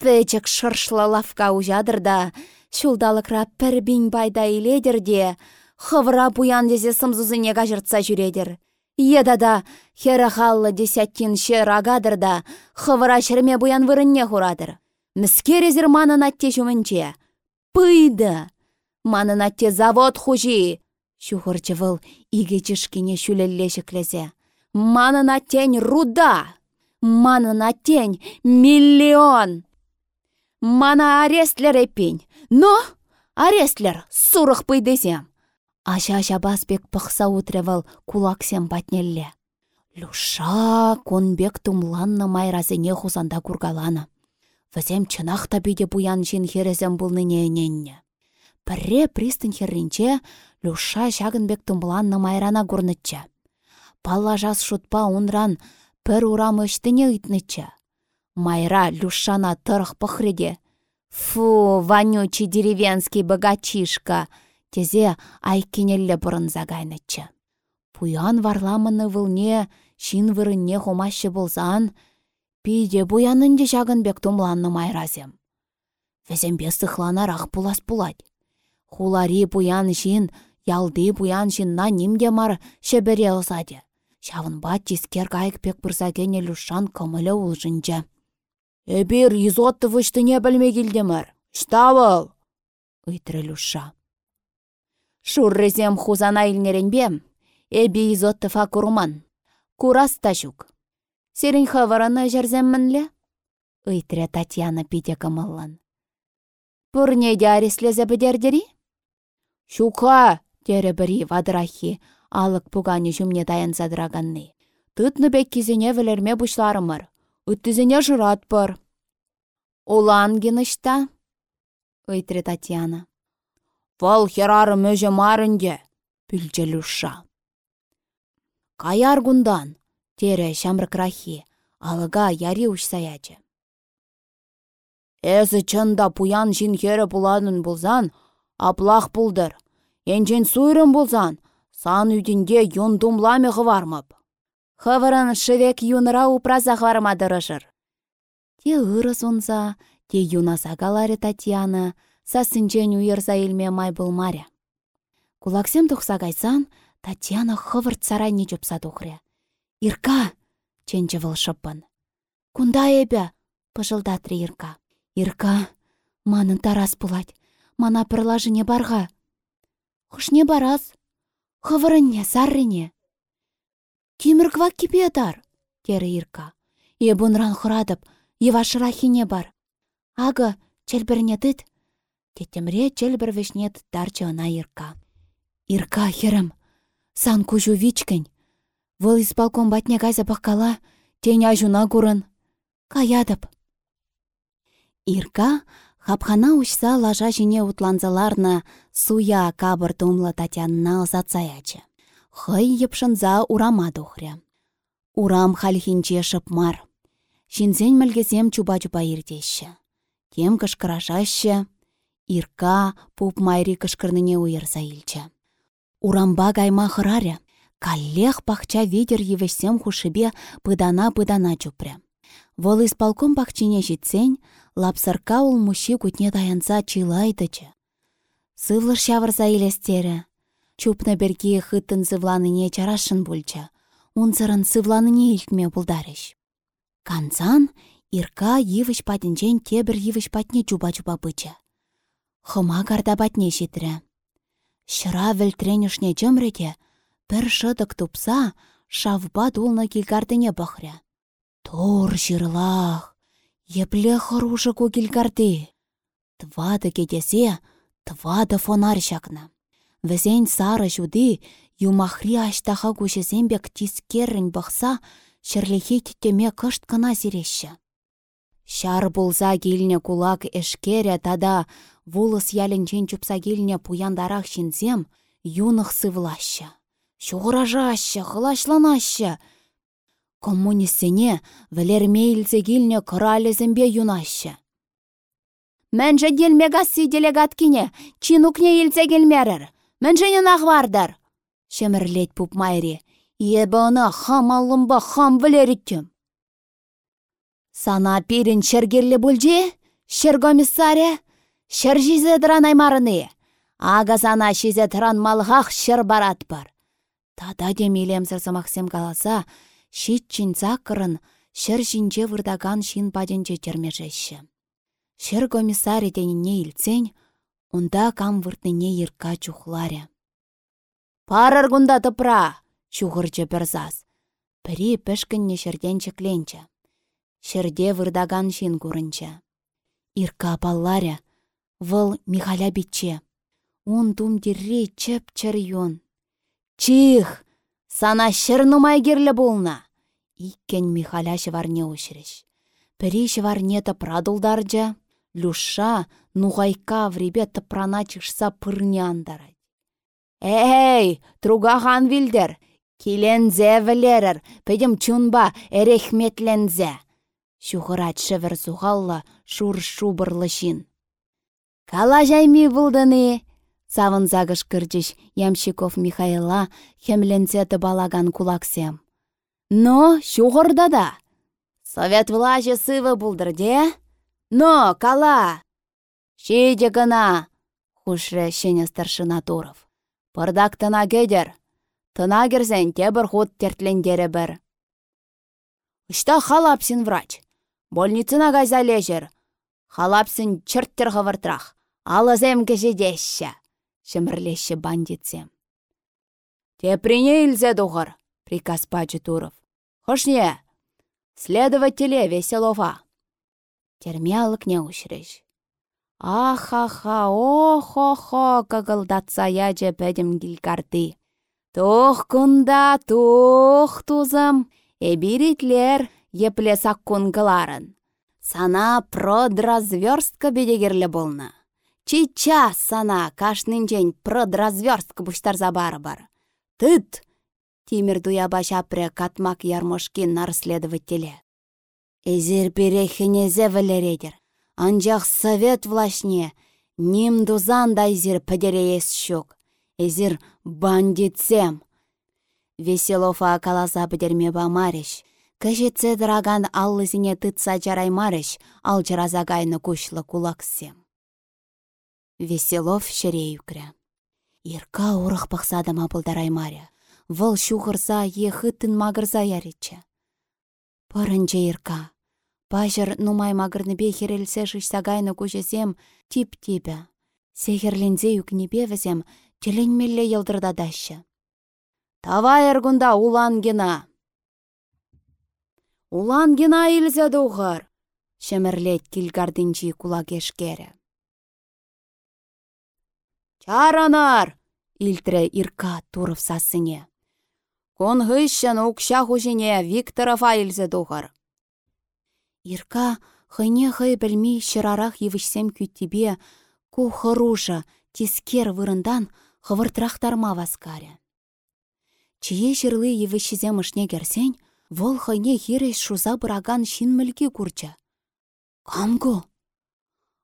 Пәчік шыршла лавка ужадыр да, шулдалықра пірбін байда иледір де, хывыра пуян дезе сымзузыне кажыртса жүредір. Еда да, хері халлы десяттин шер агадыр да, хывыра шырме буян вырынне хурадыр. Міскерезір манын атте жүмінче. Пыйды! Манын атте завод хужи! Шухырчы выл иге чышкине шүлелле шіклесе. Манын аттень руда! Манын аттень миллион! Мана арестлер эпень! Но арестлер сурық пыйдесем! Аша-аша басбек пықса утревал кулаксем батнелле. Люша конбек тумланны майразене хузанда кургаланы. Візем чынақта биде буян жин херезем бұлныне ененне. Пірре пристын херринче Люша шагынбек тумланны майрана гурнычча. Палла жас шутпа унран пір урам өштіне үйтнычча. Майра Люшана тұрық пықреде. Фу, вонючий деревенский богачишка! Тезе айкенелле бұрын загайнычча. Пуян варламыны вылне, шин вырынне хомашы болзан, Пиде буянынде бек тумланны майразем. Везембе сыхланарах пулас пулать. Хулари буян жин, ялды буян жинна нимде мар шебере озаде. Шавынба тискер кайык пек бұрзагене люшан кымылы улжынча. Эбир изотты не білме келдемір. Штавыл! Үйтірі люша. Шуррезем хузана илнеренбем. Эби изотты фа курман. Кураста жүк. Серін хавараны жерземмінлі? Үйтірі Татьяна пиде кымыллан. Пұрнеде ареслезе бідердері? Шуқа, тері бірі вадырахи, алық пуганы жүмне дайын задыраганны. Тытны бек кизіне вілерме бұшларымыр. Үттізіне жұрат бұр. Олан генышта? Үйтірі Татьяна. Вал херары мөже марынде, бүлчелюша. Каяр гундан, Тере крахи, алыга яри ушсаячы. Эзі чында пуян жин хері бұладын бұлзан, аплақ бұлдыр. Енжен суйрын бұлзан, сан үйдінде юндумламе ғывармып. Хывырын шывек юныра упраза ғвармадырышыр. Те ырыс онза, те юнаса галаре Татьяна, сасынчен уйырса илме май бұлмаря. Кулаксем тұқса гайсан, Татьяна хывырт сарайне жөпса тухря. Ирка! ченче вăл шыппын. Кунда эбе? пыжылдатры Ирка. Ирка, манын тарас пулать. Мана не барға. Хушне барас. Хывырынне, саррыне. Тимір квак кипетар, тері Ирка. Ебунран хұрадып, евашыра хине бар. Ага, челбіріне тыт. Тетемре челбір вешне тыттарчы ына Ирка. Ирка херім, сан кужу вичкін. Вăл исполком батне кайса пахкала, тень ажуна курын. Каядып. Ирка хапхана учса лажа жіне утланзаларна суя кабыр тумлы Татьянна озатсаячы. Хый епшынза урама тухря. Урам хальхинче шыпмар. Шинзен мілгезем чуба-чуба ирдеші. Тем кышкырашашы, Ирка пуп майри кышкырныне уйырса илчі. Урамба гайма хыраря, каллех пахча ветер евешсем хушыбе пыдана-пыдана чупря. Вол исполком пахчине житсен, лапсырка ул мущи кутне таянса чилайдычы. Сывлыр шавырса илестері. Чупна берге хыттын сывланыне чарашын бульча. Унцырын сывланыне илтме булдарыш. Канцан Ирка йывыш патінчен тебір йывыш патне чуба-чуба быча. Хыма карда патне житрі. Шыра вілтренішне жымреде, бір шыдық тупса, шавба дулна килгардыне бахря. Тор жырлах, епле хорошы ку килгарды. Твады кетесе, твады фонар шакна. Візен сары жуды, юмахри аштаха бек тискеррін бақса, шырлихи теттеме кышт кына сирешші. Шар булза келіне кулак эшкере тада вулыс ялінчен чупса келіне пуяндарах шинзем, юнық сывлаща. Шуғыражаща, хылашланаща. Коммунистене вілермейлзе келіне күралезімбе юнаща. Мәнжі делмегасси делегат кине, чинукне елзе келмерір. Мәнженен ағвардар. Шемірлет пуп майри. Ебі ына хам алымба хам вілеріттім. Сана пирін шергерлі бүлже? Шер комиссаре? Шер жизе дыран аймарыны. Ага сана шизе тұран малғақ шер барат бар. Тада демелем сырсымақсем қаласа, шит чин закырын, шер жинже вырдаган шин паденже термежеші. Шер комиссаре деніне илцен, Унда кам выртныне ерка чухларя. Парыр гунда тыпра, чухырчы перзас. Пірі пішкінне шерден чекленчі. Шерде вырдаган шин курынча. Ирка палларя, выл Михаля битче. Ун тум дирре чеп чыр юн. Чих! Сана шыр нумай керлі болна. Иккен Михаля шыварне ушырыш. Пірі шыварне тыпра дулдаржа. Люша нуғайка вребе тыпрана чықса пырне. Эй, тругахан вилдер, килензе вілерір, педім чунба эрехметлензе. Шухырат шывір зуғалла шур шубырлы шин. Кала жайми бұлдыны, савын загыш кырчыш Ямщиков Михайла хемленсе балаган кулаксем. Но, шуғырда да. Совет влажы сывы бұлдырде? Но, кала! Шейде гына! Хушре шене старшина Туров. Пырдак тына кедер. Тына керсен тебір тертлендері бір. Үшта халапсин врач. Больницына гайза лежер. Халапсин чырттер хывыртрах. Алызем кешедешші. Шымырлеші бандитсем. Теприне илзе дуғыр, приказ пачы Туров. Хошне, следователе Веселова. Терме алыкне ушреш. Ахаха, охо-хо, кагылдатса яже пәдім гилкарды. Тух кунда, тух тузым, эбиритлер епле саккунгыларын. Сана продразверстка бедегерлі болна. Чича сана кашнынчен продразверстка буштарза бары бар. Тыт! Тимир дуяба шапре катмак ярмошкин. Эзір перехінезе вілередер. Анжақ совет влашне, ним дузан да эзір пӹдереес щук. Эзір бандитсем. Веселофа акаласа пӹдерме бамариш. Кӹжетсе драган аллызине тытса жараймарыш, ал жаразагайны кушлы кулаксем. Веселов шере юкря. Ирка урых пахсадама пылдараймаря. Вăл шухырса е хыттын магырса яречче. Пырынче ирка. Пажыр нумай магырныбе херелсе шышса гайны көжесем тип-типі. Сехерлензе юкнепе візем теленмелле елдырдадашы. Тава эргунда улан гена, Улан гена илзе дұғыр. Шемірлет кілгардынчи кулагешкері. Чаранар! Илтре ирка туров сасыне. Кон хыщын укща хужине Викторова илзе дұғыр. Ирка хыне хый білмей шырарах евішсем күттебе, ку хыруша тискер вырындан хывыртрахтарма васкаре. Чие жырлы евішізем ышне керсен, вол хыне хиреш шуза бұраган шин мүлкі курча. Камгу?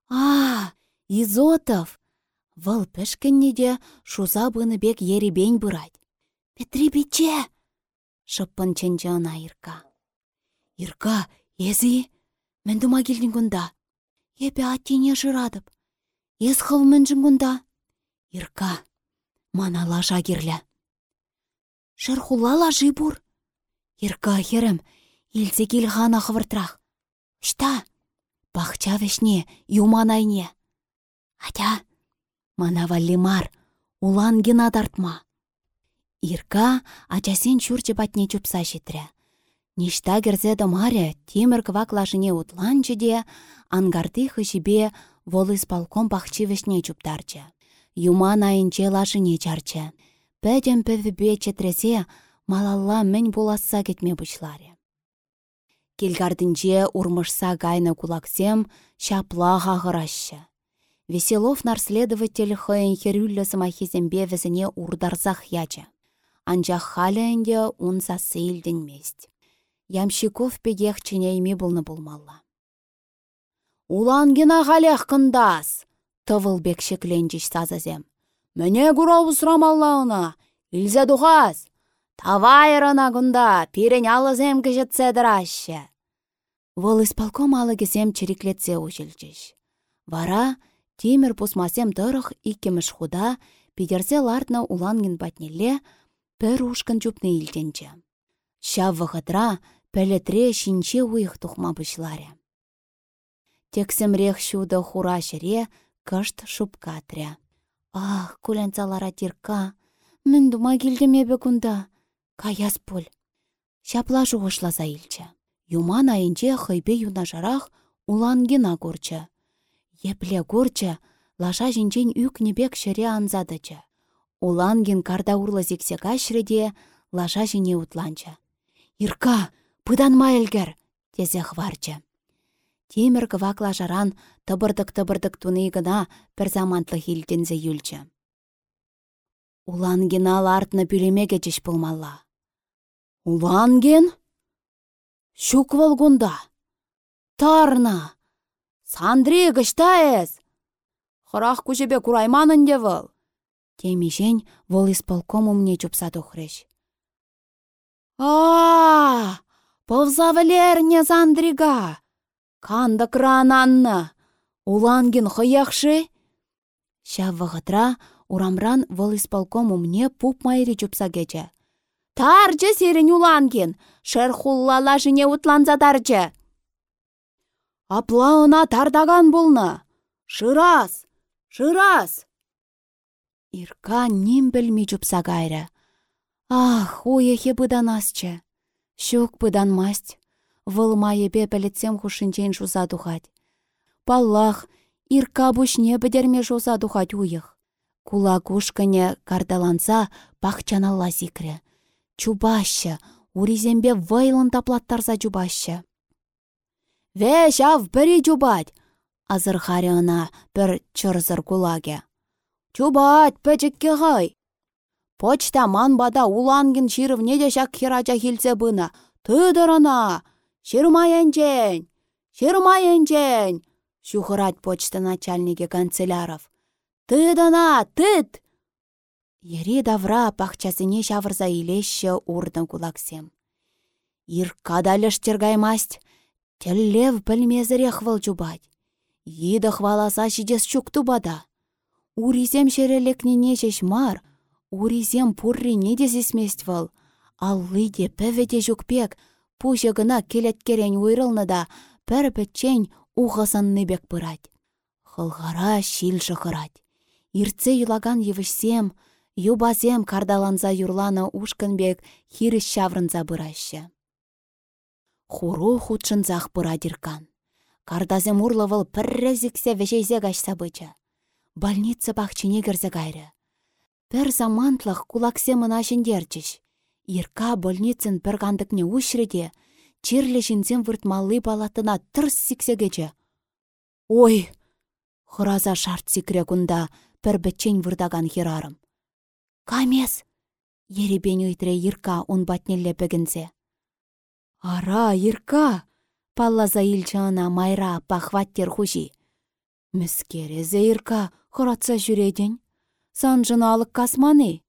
А, Изотов! Вăл пӹшкӹнне де шуза быны бек еребень бұрать. Петри биче! Шыппын ченче ына Ирка. Ирка, ези? Мен дума келден күнда. Епе аттене хыл міншін күнда. Ирка, мана лажа керлі. Шырхула лажи бур. Ирка херім, илсе кел хана. Шта? Бахча вешне, юман айне. Атя, мана валлимар, улан гена тартма. Ирка ачасен чурчы батне чупса житрі. Ништа керзе маре темір квак лашыне утланчы де, ангарды хышибе волы исполком пахчы вешне чуптарчы. Юман айынче лашыне чарчы. Пәдем пөвібе четресе малалла мін боласса кетме бұчларе. Келгардынче урмышса гайны кулаксем ғағырашы. Веселов нарследователь хыйын херюллі самахизембе візіне урдарзах ячы. Анчах халяйынде ун засы мест. Ямщиков пегех ченейме болны болмалла. Улан гена халях кындас! Тывыл бек шекленчіш сазазем. Мәне гура усрамаллауна, илзе духас! Тавайрына гунда, пирен алызем кішет ашы. Вăл исполком алыгесем череклетсе ужелчеш. Вара темір пусмасем тырых иккемеш худа пидерсе лартна уланген патнелле пір ушкын чупны илтенче. Ша вғытра пәлетре шинче уйық тухма бұшларе. Тексемрех шуды хура шыре кышт шупкатря. Ах, кулянцалара тирка, мін дума келдемебе күнда, каяс пул. Шапла жуғышласа илче. Юман айынче хыйбе юнашарах улан гена курчы. Епле курчы, лаша жинчен үкнебек шыре анзадычы. Улан ген карда урлы зексек ашреде, лаша жине утланчы. Ирка, пыдан элгер, тезе хварчы. Темір кывак лажаран тыбырдык-тыбырдык туны гына пір замантлы хилтензе юлчы. Уланген ал артны пүлемеге чеш пулмалла. Уланген? Щук волгунда. Тарна. Сандри гыштаэс. Хырах күжебе курайманын де вăл. Темишень вăл исполком умне чупса тухрщ. А, повза вілерне Сандрига. Канда крананна. Уланген хыяхши? Ша вғытра урамран вăл исполком умне пуп майри чупса кече. Тарчы серін уланген, шыр хуллала жіне утланза тарчы. Аплауына тардаган болны. Шырас, шырас. Ирка ним білмей жупса гайры. Ах, уехе бұдан асчы. Шук бұдан масть. Выл майыбе пәлетсем хушинчен жуза духать. Паллах, ирка не бідерме жуза духать уйых. Кула кушкыне кардаланса пахчаналла зикрі. Чубаща, уризембе вайлын таплаттарса чубаща. Ав бірі чубать, азыр харяна бір чырзыр кулаге. Чубать, пәчікке ғай. Почта ман бада улангин ширывне де шак хирача хилсе бына. Тыдырына, ширмайенчен, ширмайенчен, шухырать почта начальнике канцеляров. Тыдына, тыд! Ери давра пахчасыне çавырса илеще урдын кулаксем. Ир кадалыш тергаймасть, теллев пілмезірех выл чубать. Иді хваласа шидес чук тубада. Урисем шерелекнене мар, урисем пуррине де зесмест выл. Аллыде пәведе жүкпек, пушы гына келеткерен уйрылны да, пір ухасын бек пырать. Хылғара шил жықырать. Ирце юлаган евішсем, Юбазем кардаланза юрланы ушкынбек хиріш шаврынза бұрашы. Хуру худшынзах пырадиркан. Кардазем урлывыл піррезіксе вешейзе кашса быча. Больница бахчине кірзі кайры. Пір замантлық кулаксе мына жіндерчіш. Ирка больницын пір кандыкне ушреде, чирлі жінзен выртмалы балатына тұрс сіксегече. Ой! Хыраза шарт сикре кунда пір бітчен вырдаган херарым. Камес! Еребен үйтре Ирка он батнелле пігінсе. Ара, Ирка! Паллаза илчана майра пахваттер хужи. Мүскерезе Ирка хыратса жүреден. Санжын алық касманы.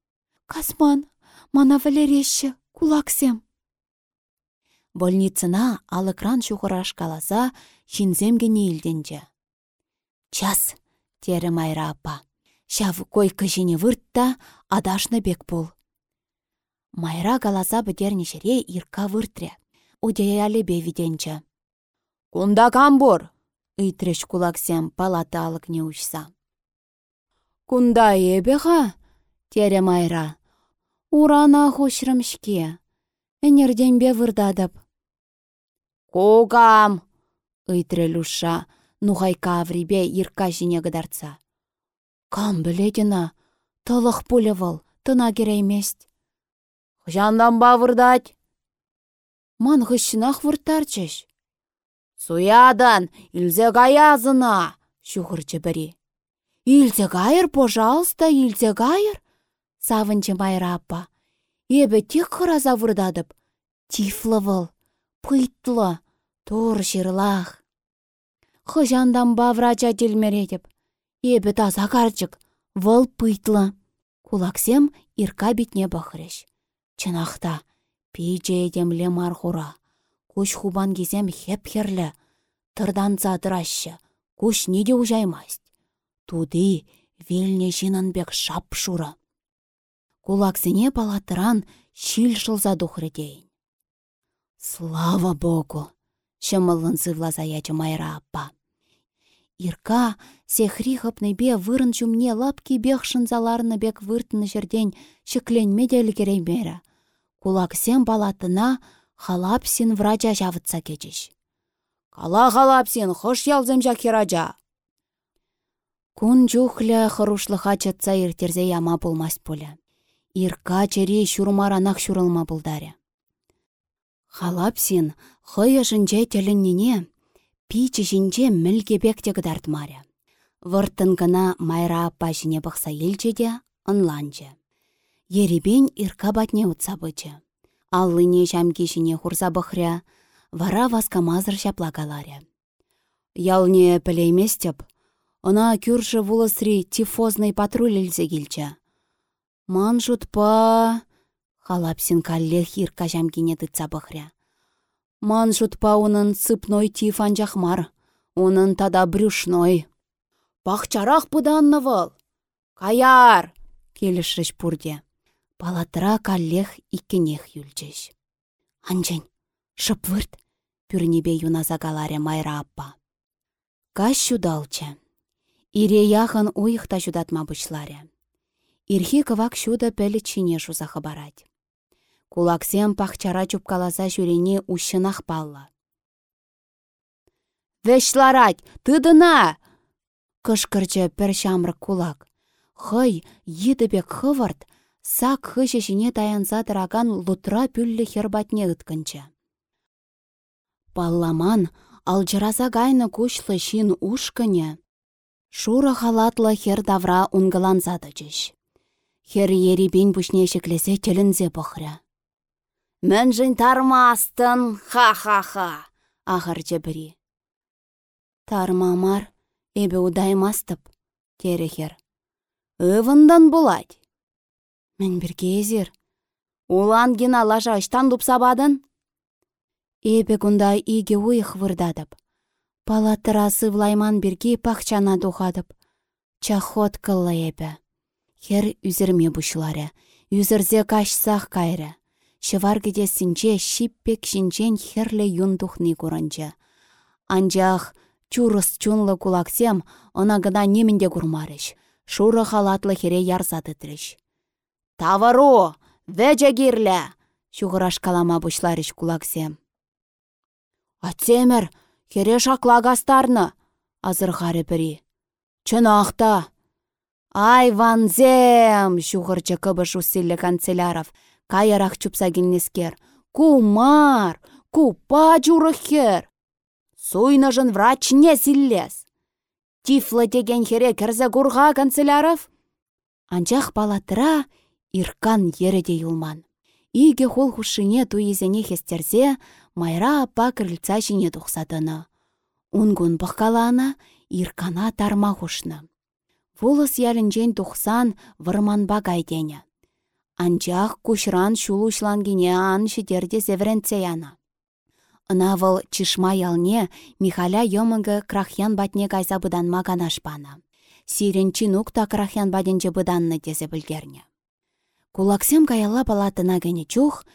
Касман, мана валереші, кулаксем. Больницына алыкран шухыраш каласа, шинземгене илденче. Час, тері майра апа. Шав койка жіне выртта, адашны бек бол. Майра каласа бідернешере ирка выртре. Удеялі бевиденче. Кунда камбор? Ыйтреш кулаксем палата алыкне учса. Кунда ебеха? Тере майра. Урана хушрымшке. Энерденбе вырдадып. Кугам! Ыйтре люша, нухайка аврибе ирка жіне гыдарца. Кам біледіна, тылық пулевыл, тына кереймест. Ба вырдать? Ман хыщынах выртарчыш. Суядан, илзе гаязына, шухырчы бірі. Илзе гайыр, пожалуйста, илзе гайыр. Савынчы майра апа. Ебі тек хыраза вырдадып. Тифлы пыйтлы, тур шырлах. Хыжандан ба врача телмередіп. Ебі таза карчык, выл пыйтлы. Кулаксем ирка битне бахыреш. Чынақта, пейже едемле мархура. Куш хубан кезем хеп херлі. Тырдан задырашы, куш неде ужаймасть. Туды вельне жинанбек шап шура. Кулаксене палатыран шил шылза духрыдейін. Слава Богу! Шымылын зывлаза ячы майра аппа. Ирка сехри хыпныбе вырын чумне лапки бех шынзаларны бек выртыны жерден шекленме кереймері. Кулаксем палатына халапсин врача жавытса кечеш. Кала халапсин хош ялзем хеража. Кун жухля хырушлыха чатса иртерзе яма болмас поля. Ирка чере шурмаранах шурылма бұлдаре. Халапсин хыя жынче теліннене пичі жінче мілгебекте гыдартмаре. Выртын гына майра аппа жіне бұқса елчеде ынланче. Еребен ирка батне утса бычы. Аллыне жамки жіне хурса бұхря, вара васкамазыр шаплагаларе. Ялне пілейместеп, Она кюршы вулысри тифозный патруль илзе келчі. Ман жутпа... Халапсин калле хир кажам кине тытса бұхря. Ман сыпной тиф анжахмар. Унын тада брюшной. Пахчарах пыданны вăл. Каяр! келішріш пурде. Палатыра каллех иккенех юлчеш. Анжен, шып вырт, пүрнебе юназа галаре майра аппа. Каш шудалчы. Ире яхан уйықта жудатма бұшларе. Ирхи кывак шуда пәлі чине барать. Кулаксем пахчара чупкаласа жүрене ущынах палла. Вешларать, тыдына! Кышкырчы пір шамрық кулак. Хый, едібек хывырт, сак хышы жіне таянса дыраган лутра пүллі хербатне ыткынчы. Палламан, алжыраса гайны кушлы шин ушкыне, Шура халатлы хер давра унгыланзады жеш. Хер еребен бүшне шеклесе телінзе бұқыря. Мін жын тармастын, ха-ха-ха, ағыр жебірі. Тармамар, эбе удаймастып, тері хер. Өвіндан бұлад. Мен бір кезер. Улан гена лажа ыштан дұпсабадын? Эбе күнда иге уйық вырдадып. Палатырасы влайман бірге пахчана духадып. Чахот кылла епі. Хер үзірме бұшылары. Үзірзе кашсақ кайры. Шывар сінче шиппек шинчен херле юндухны куранчы. Анжақ чурыс чунлы кулаксем, она гына немінде курмарыш. Шуры халатлы хере ярзады тіріш. Тавару! Вәжә кирлі! Шуғыраш калама бұшларыш кулаксем. Ацемір, хере шакла гастарны, азырғары бірі. Чынақта. Ай, ванзем, шуғырчы кыбыш канцеляров, кайырақ чупса келнескер. Кумар, купа журыхер. Суйнышын врачне силлес. Тифлы деген хере кірзі курға канцеляров? Анчах балатыра иркан ереде юлман. Иге хол хушине туизене хестерзе, майра апа крыльца жіне тухсатыны. Унгун бұққалана иркана тарма хушны. Вулыс ялінжен тухсан вырманба гайдене. Анчах кушран шулушлангене ан шидерде севренце яна. Ынавыл чишма ялне Михаля йомыгы крахян батне кайса бұданма ганашпана. Сирен чинук та крахян баденче бұданны тезе білгерне. Кулаксем каялла палатына гәне чух,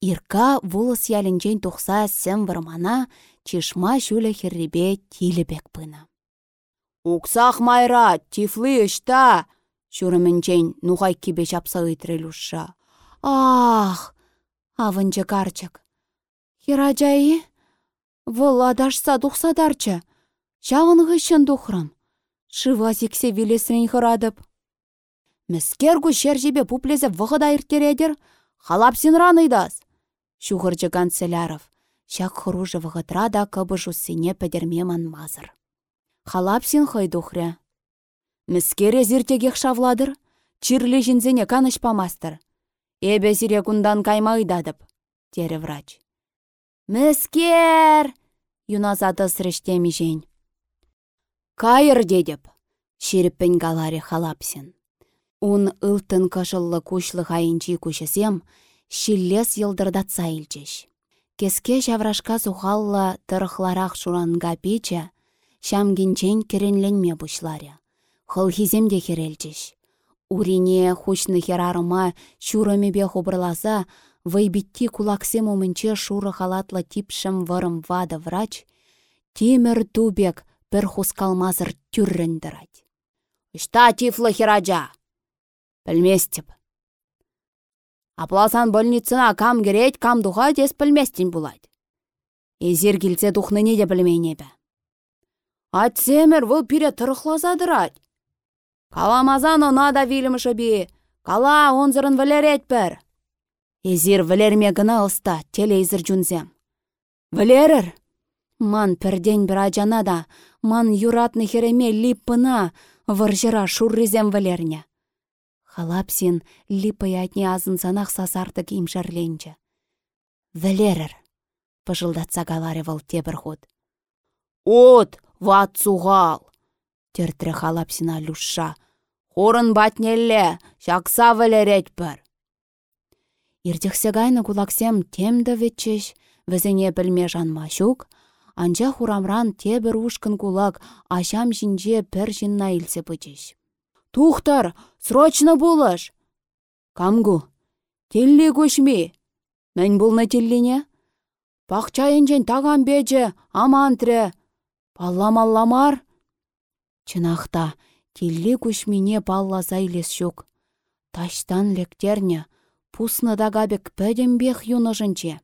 ирка вулыс ялінчен тухса сем вырмана чишма шуле херребе тилебек пына. Уксах майра, тифлы ышта! Шурымінчен нухай кибе чапса ыйтрел Ах! Авынчы карчык. Хирачайы? Вұл адашса тухсадарчы. Шағын ғышын тухрам. Шыва сексе вилесрен хырадып. Міскер күшер жебе пуплезе вғыда ирттередер, халапсин раныйдас. Шуғырчы канцеляров. Шак хұружы вғытра да кыбы жуссене пәдерме мазыр. Халапсин хыйдухря. Міскере зіртегех шавладыр, чирлі жінзене каныш памастыр. Эбе зире кундан каймайдадып, тері врач. Міскер! Юназады сірештемі жен. Кайыр дедіп, шеріппен галаре халапсин. Ун ылтын кышыллы кушлы хайынчи кушесем, шиллес йылдырдатса илчеш. Кеске жаврашка сухалла тырықларақ шуранга пече, шамгинчен керенленме бұшларе. Хылхизем де херелчеш. Урине хучны херарыма шурымебе хубырласа, вайбитти кулаксем умынче шуры халатла типшым вырым вады врач, темір тубек бір хускалмазыр түррендірать. Ишта тифлы хераджа! Пілместіп. Апласан больницына кам керет, кам духа дес пілместін булайды. Эзер келсе духныне де білмейнебі. Атсемір вұл пире тұрықлазадырад. Каламазан она да виліміші би. Кала онзырын вілерет бір. Эзер вілерме гына ұста, телейзір жүнзем. Вілерір? Ман пірден бір ажана да, ман юратны хереме липпына, варжыра шурризем вілерне. Халапсин липай атне азын санақ сасарды кимшарленчі. Вілерір, пыжылдатса галаре вăл тебір ход. От, ват суғал! Тертірі халапсина люша. Хорын батнелле, шақса вілерет бір. Ирдехсе гайны кулаксем темді ветчеш, візіне білме жанма шук, анча хурамран тебір ушкын кулак ашам жинже пір жинна илсе бычеш. Тухтар, срочно булыш. Камгу, телли көшме. Мән булна теллине? Пақча енжен таган беже, амантре. Палламалламар? Чынақта, телли көшмене палласа илес шук. Таштан лектерне, пусны дагабек пөдем бех юнышынче.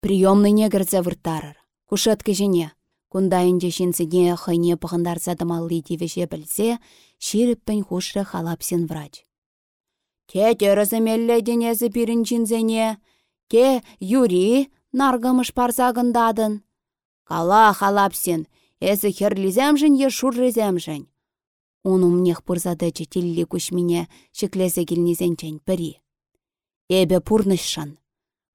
Приемный негірзе выртарыр. Кушетке жене. Кунда инде шинсене хайне пығындарса дымалли тивеше білсе, ширіппін хушры халапсен врач. Ке терізімелле денезі пирінчинзене, ке юри наргымыш парзагындадын. Кала халапсен, әзі херліземжін е шурреземжін. Унум нех пырзадычы тилли күшміне шеклезе келнезенчен пірі. Эбе пурнышшан.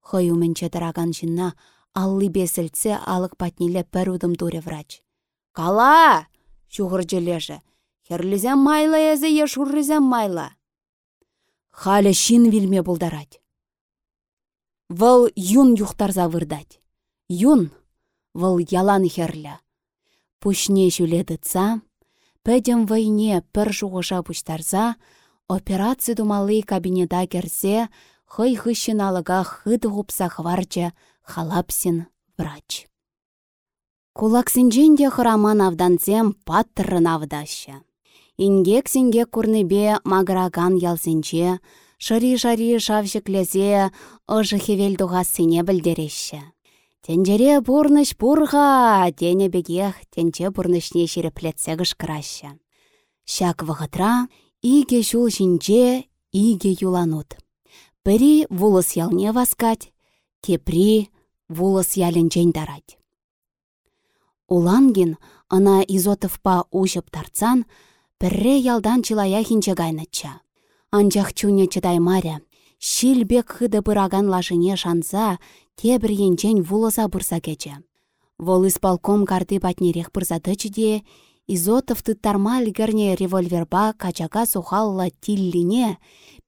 Хой умінче дыраган жинна аллы бесілтсе алық патнеле пір удым врач. Кала! Шуғыр жележі. Херлізем майла езі е шуррізем майла. Халі шин вилме бұлдарать. Вăл юн юхтарза вырдать. Юн вăл ялан херлі. Пушне жүледіца, пәдем вайне пір жуғыша пуштарза, операция думалы кабинета керсе, хый хыщын алыға ғупса хварчы халапсин врач. Кулаксинжен де хыраман авданзем паттырын авдашы. Ингек синге курнебе маграган ялсенче, шыри-шари шавшыклезе ыжы хевел білдереші. Тенджере пурныш пурға, тене бегех тенче пурнышне шереплетсе кышкыраща. Шак вғытра, иге жул жинже, иге юланут. Пірі вулыс ялне васкать, тепри вулыс ялінчен дарать. Улангин, ына изотовпа ужып тарцан, пірре ялдан чылая хинче гайныча. Анчах чуне чыдай маря, Шилбек хыды бұраган лашыне шанса, тебір енчен вулыса бұрса кече. Вол исполком карты патнерех бұрзады де, Изотов тыттарма лгерне револьверба качака сухалла тиллине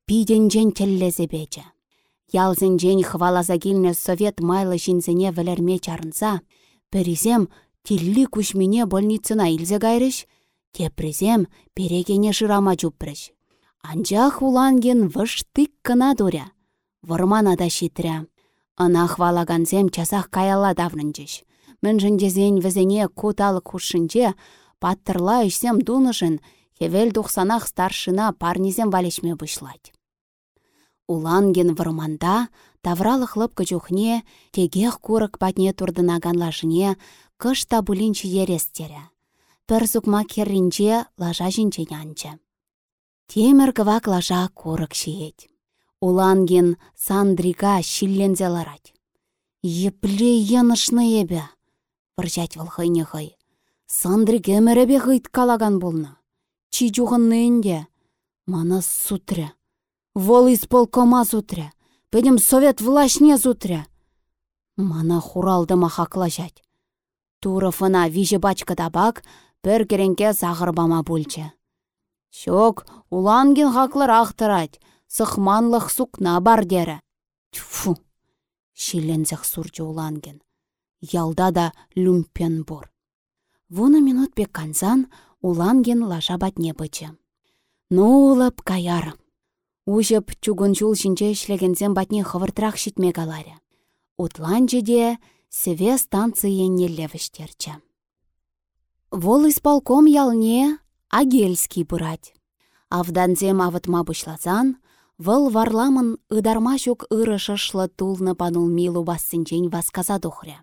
пиденчен бече. Ялзенчен хваласа килне совет майлы шинзене вілерме чарынса, перезем тилли кушмине больницына илзе гайрыш, тепрезем перегене жырама чупрыш. Анчах уланген выштык кына дуря. Вырмана да щитря. Ына хвалагансем часах каяла давнынчеш. Міншіндезен візене куталық хушшинче, паттырла ішсем дунышын, хевел тухсанах старшина парнизем валешме бұшлать. Уланген вырманда, тавралық лыпкы чухне, тегех курык патне турдынаганлашыне, кыш табулинчі ерестере. Пір зукма керринче лажа янче. Темір кывак лажа курык шиет. Уланген сандрика шиллензе ларать. Епле янышны ебе. Выржать вăлхăйне хăй. Сандрик әміребе хыйт калаган болна. Чи жуғынны Мана сутря. Вол исполкома сутря. Педем совет влашне сутря. Мана хуралды махаклажать. Турыфына виже бачка табак, пір керенке сағырбама бульче. Шок, уланген хаклар ақтырать, сықманлық сукна бар дері. Тьфу! Шилензех сурчы уланген. Ялда да люмпен бор. Вуны минут бек канзан уланген лаша батне бычы. Ну улып каяр. Ужып чугун жул шинче ішлегензен батне хывыртрақ шитме галаре. Утланчы де севе станция нелевіштерчі. Вол исполком ялне Агельский бұрать. Авданзем авытма бұшлазан, вăл варламын ыдарма çук ыры шышлы тулны панул милу бассенчен васказа тухря.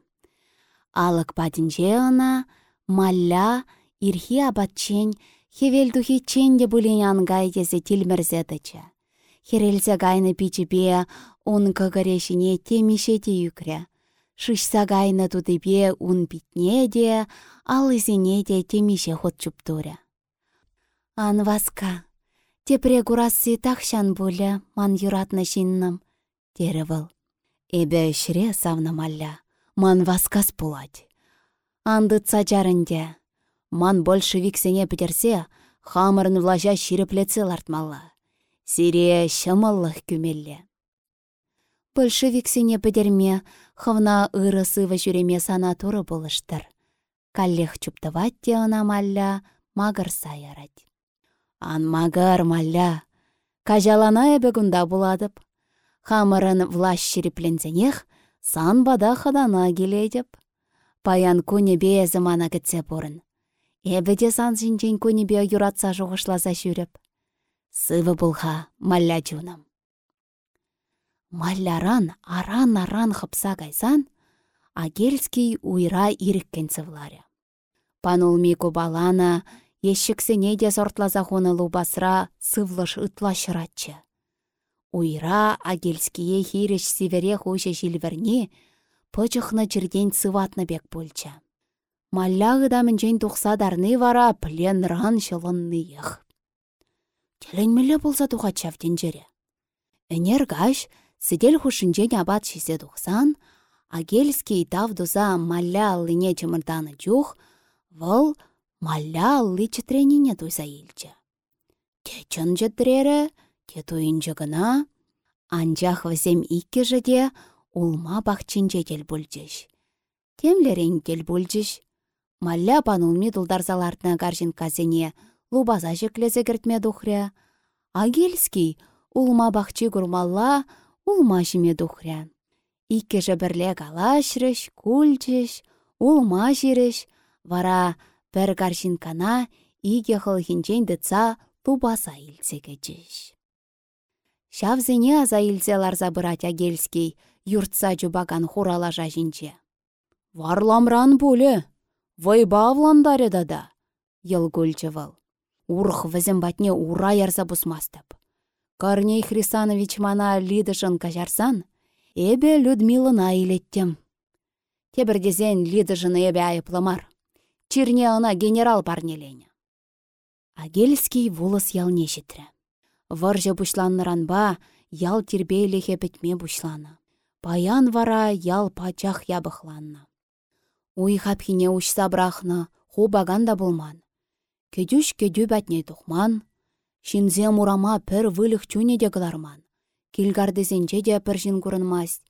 Алык падинче ына, малля, ирхи абатчен, хевел тухи ченде бұлен ангай тесе тилмерзетычы. Херелсе гайны пичіпе, он кăкăрешине темише те юкря. Шышса гайны тутыпе ун питне де, ал изине те темише хот чуптуря. Ан. Тепре курассы тахшан буле, ман юратны шиннам. Тере вăл. Эбе ешре савна малля. Ман васкас пулать. Анды цачарынде. Ман большевиксене пітерсе, хамырын влажа ширеплеце лартмалла. Сире шымыллых күмелле. Большевиксене пітерме, хавна ыры сывы жүреме сана туры болыштыр. Каллех чуптывать те ына малля, магыр сайарать. Анмагар малля. Кажалана эбе гунда буладып. Хамырын влаш шереплензенех, сан бада хадана келедіп. Паян бе замана кетсе бұрын. Эбеде сан жинчен бе юратса жоғышласа жүріп. Сывы бұлға малля жунам. Малляран аран-аран хыпса гайсан, Агельский уйра иріккен сывларе. Панулми балана Ешшіксене де сортлаза хонылу басра сывлыш ытлашыратчы. Уйра агельские хиреш сивере хуже жилверне, пычықны жерден сыватны бек болча. Маллағы да мінжен тұқса дарны вара плен ран шылынны ех. Теленмелі болса тұқачавден жере. Энер гаш, сидел хушынжен абат шисе тұқсан, агельский тавдуза малля аллыне чымырданы жух, выл Малля аллы чітреніне туйса илчі. Те чын жеттірері, те туйынчы гына, анчах візем икке жыде улма бақчинче тел бүлчіш. Темлерен тел бүлчіш. Малля панулми дулдарзалартына гаржин казене лубаза жеклезе кіртме духря. Агельский улма бақчы гурмалла улма жиме духря. Икке жібірле галашрыш, кульчіш, улма жирыш, вара Пәр кана иге хылхинчен дыца тубаса илсе Шавзене аза илсе ларза бырать агельский, юртса жубаган хурала жинче. Варламран пулі. Вайбавландаре дада. Йыл вăл. Урх візім батне ура ярса бұсмастып. Корней Хрисанович мана лидышын кажарсан, эбе Людмилына илеттем. Тебірдезен лидышын эбе айыпламар. Чирне ына генерал парнелене. Агельский волос ял нешетрі. Варжы ба, ял тербейлехе бітме бұшланы. Паян вара ял пачах ябықланна. Уй хапхине учса брахна, ху баганда болман. Кедюш кедю бәтне тухман, Шинзе мурама пір вылых чуне де кыларман. Килгардызенче де пір жин курынмас.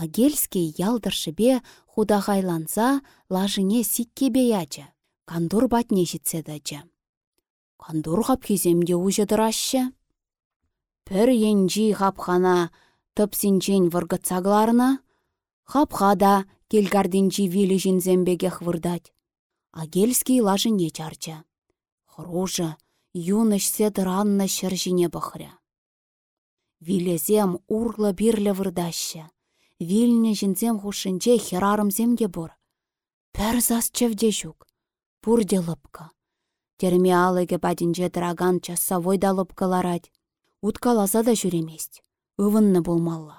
Агельский ялдыршыбе худағайланса лажыне сиккебе ячы. Кандур батне житседачы. Кандур хапхиземде ужыдырашы. Пір енжи хапхана тыпсинчен выргытсагларына, хапхада келгардинчи вилі жинзембеге хвырдать. Агельский лажыне чарчы. Хружы, юнышсе тыранна çрçине пăхря. Вилесем урлă бирлле вырдаççă. Вилнне çынсем хушшинче херарымсем те пур. Пәр зас чевде çук. Пурде лыпкă. Терме алыке патинче тыраган часса войда лыпкаларать. Уткаласа да çуремест. Ывынны болмалла.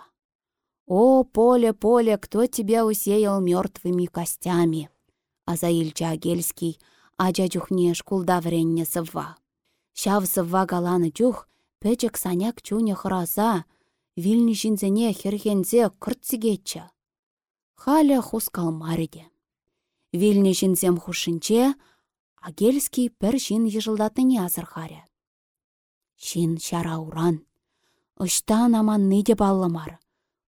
О, поле, поле, кто тебя усеял мертвыми костями? Аза Ильча Агельский, ача чухне шкулда вренне сывва. Шав сывва галаны чух, пәчік саняк чуне хыраса, вилні жінзене херхензе күртсігетчі. Халя хус калмариде. Вилні жінзем хушинче, Агельский пір жин ежылдатыне азырхаря. Шин шара уран. Ыштан аман ныде баллымар.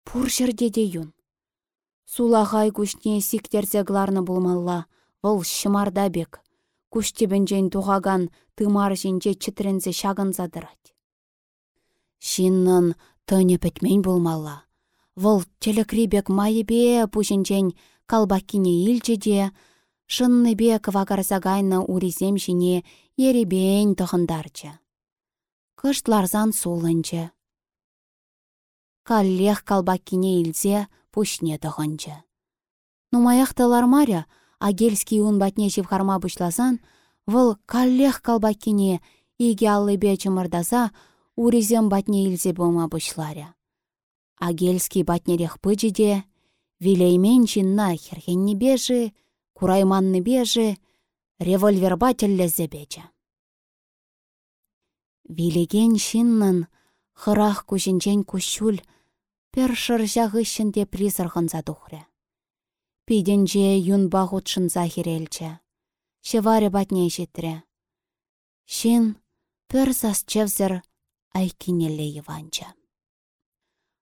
Пур жерде юн. Сулағай күшне сиктерзе гларны булмалла, вұл шымарда бек. Күштебенжен туғаган тымар жинче чітрензе шагын задырать. Шиннын тыне пӹтмен болмалла. Вăл телекрибек майыбе пушинчен калбаккине илчеде, шынныбе квагарса гайны урисем шине еребен тұхындарчы. Кыштларзан сулынчы. Каллех калбаккине илзе пушне тұхынчы. Нумаяқтылар маря, агельский ун батне харма бұшласан, вăл каллех калбаккине иге чымырдаса, уризем батне илзе бома бұшларя. Агельский батнерех пыжиде, вилеймен чинна херхенні бежі, курайманны бежі, револьвер бателлезе бечі. Вилеген шиннан, хырах күжінчен күшул, пер шыржа ғышшінде призырғынса тухря. Пиденже юн бағутшын захирелчі. Шеваре батне жеттірі. Шин пір сас чевзір айкинелле еванча.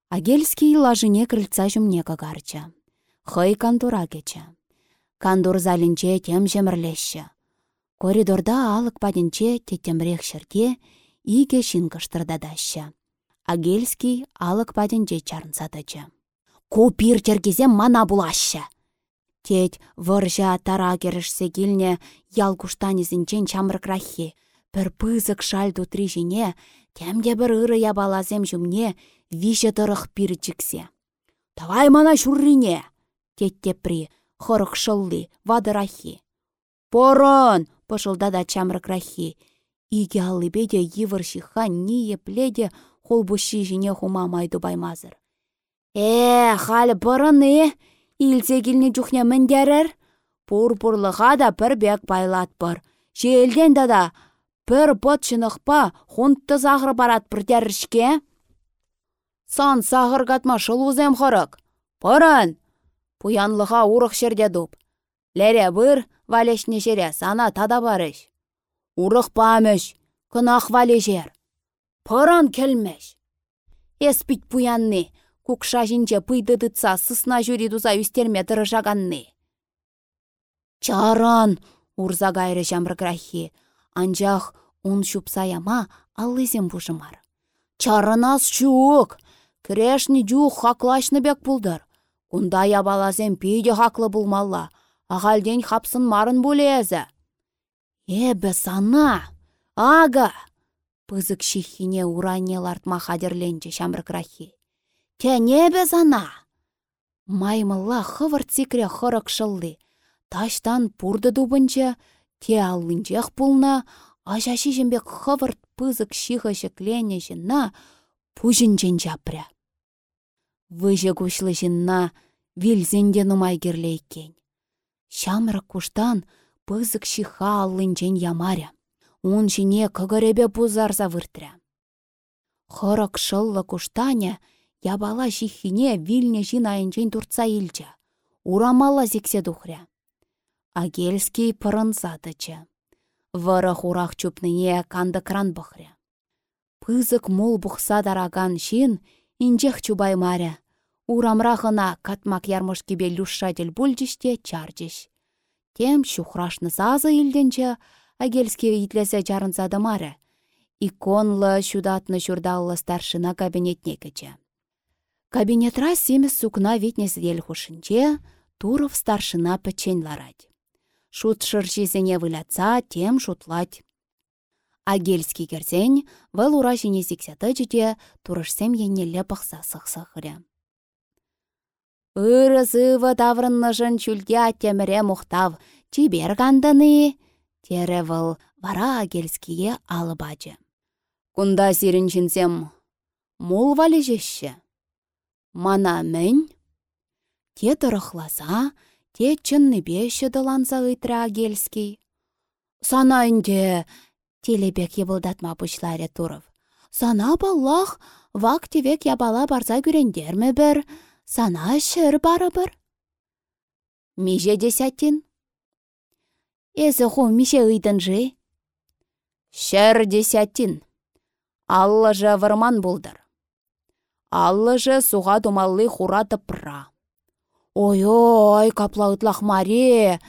Агельский лажыне крыльца жүмне кагарча. Хый кандура кече. Кандур залінче тем жемірлеші. Коридорда алық падінче тетемрех шырге иге шин. Агельский алық падінче чарынсатачы. Купир тергезем мана булашы. Тет выржа тара керішсе килне ял. Пір пызык шаль тутри жіне, темде бір ыры ябалазем жүмне више тұрық пирчіксе. Тавай мана шуррине! Теттепри, хорық шылли, вадырахи. Порон! пышылдада чамрыкрахи. Иге аллыбеде йывыршиха не пледе холбуши жіне хума майду баймазыр. Э, халі бұрыны! Илсе килне чухня міндерір. Пур-пурлыға да бір бек байлат бір. Желден дада бір бот шынықпа хунтты зағыр барат бірдерішке. Сан сағыр қатма шылузем хорық. Пырын! Пуянлыға урық шерде дұп. Ләре бір валешне жере сана тада барыш. Урық памыш, кынақ валежер. Пырын келмеш. Эспит пуянны, кукша жинче пыйдыдытса сысна жюри дуза үстерме тырыжаганны. Чаран! урза гайры жамрыграхи. Анжақ он шупса яма аллызем бужымар. Чарынас чук! Крешні жух хаклашны бек пулдыр. Кунда ябалазем пейде хаклы булмалла. Ағалден хапсын марын болезі. Эбі сана! Ага! Пызык шихине уранелартма хадерленче шамрыкрахи. Тәне бе сана. Маймылла хывырт сикре хырык шылды. Таштан пурды дубынчы, те аллынчех пулна, ажаши жембек хывырт пызык шихышы жынна пужынчен жапря. Выжы кушлы жынна вилзенде нумай керлейкен. Шамрак куштан пызык шиха аллынчен ямаря. Ун жіне кыгыребе пузарса выртря. Хырык шыллы куштаня, ябала жихине вильне жин айынчен туртса илчі. Урамала зексе духря. Агельский пырынсадычы. Вырых урах чупныне канды кран бұхря. Пызык мол бұқса дараган шин, инжех чубай маря. Урамрахына катмак ярмышкебе люшшатель бульчиште чарчиш. Тем шухрашны сазы илденче, агельский итлесе чарынсады мары. Иконлы шудатны шурдаллы старшина кабинетне кече. Кабинетра семес сукна витнес ел хушинче, Туров старшина печень ларать. Шут шыршисене вылятса, тем шутлать. Агельский керсен, вăл ура çине сиксяты чите, турышсем еннелле пăхса сăхсăхря. Ырысывы таврыннышын чүлге аттеміре мұқтав, чибер кандыны, тере вăл вара агельские алыбачы. Кунда сирінчінсем, мул валі жешші. Мана мін? Те тұрықласа, те чынныбе шыдыланса ыйтры агельский. Сана үнде, телебек ебылдатма бұшларе Туров. Сана баллах, вак тевек ябала барса күрендерме бір, сана шыр барыбыр. Меже десятин? Эзі ху мише жи? Шыр десятин. Аллы жы вырман болдыр. Аллы жы суға думаллы хураты пра. Ой-ой, каплауытлах маре!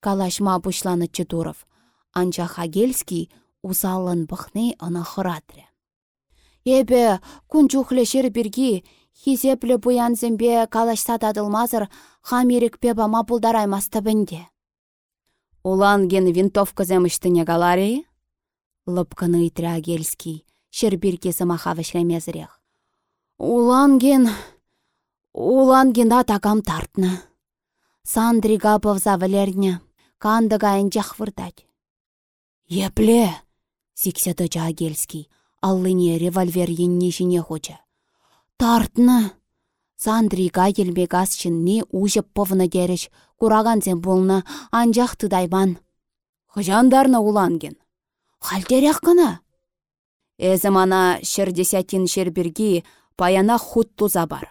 Калашма пушланы Читуров. Анча Хагельский усалын бұхны ана хыратры. Эбе, күн чухле шер біргі, Хизеплі бұянзембе калашса тадылмазыр, хамирікпе бама пулдараймасты бінде. Улан ген винтовка земіштіне галари? Лыпканы итря гельский, шербірке сымаха вішлемезірек. Улан ген... Улан ген атакам тартны. Сандри гапов валерне, канды гайын жахвырдать. Епле! Сикседі Агельский, аллыне револьвер енне жіне хоча. Тартны. Сандрика елбек асчынны ужып повны дереш, курагансен болны анжақ тыдайбан. Хыжандарны уланген. Хальтерек кына. Эзі мана шердесятин шерберги паяна худ туза бар.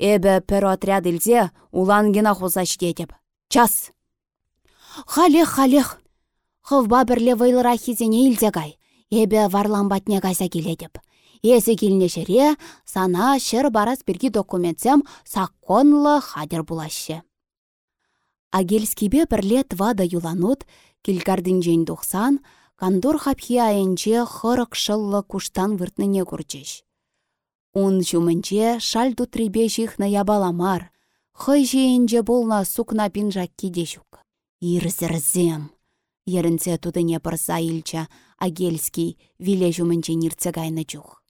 Эбі пір отряд илзе улангена хузач детеп. Час! Халех, халех! Хывба бірле вайлыра хизене илзе Эбі варламбатне кайса келедеп. Есі келнешере сана шыр барас бірге документсем саққонлы хадер булашы. Агельскибе бірле твада юланут, келгардын жейн дұқсан, кандор хапхи айынче хырық шыллы куштан выртныне күрчеш. Ун жүмінче шаль тутрибе жихна ябаламар, хый жейінже болна сукна пинжак кидешук. Ирзірзем. Ерінце тудыне пырса илча, Агельский виле жүмінче нирцегайны чух.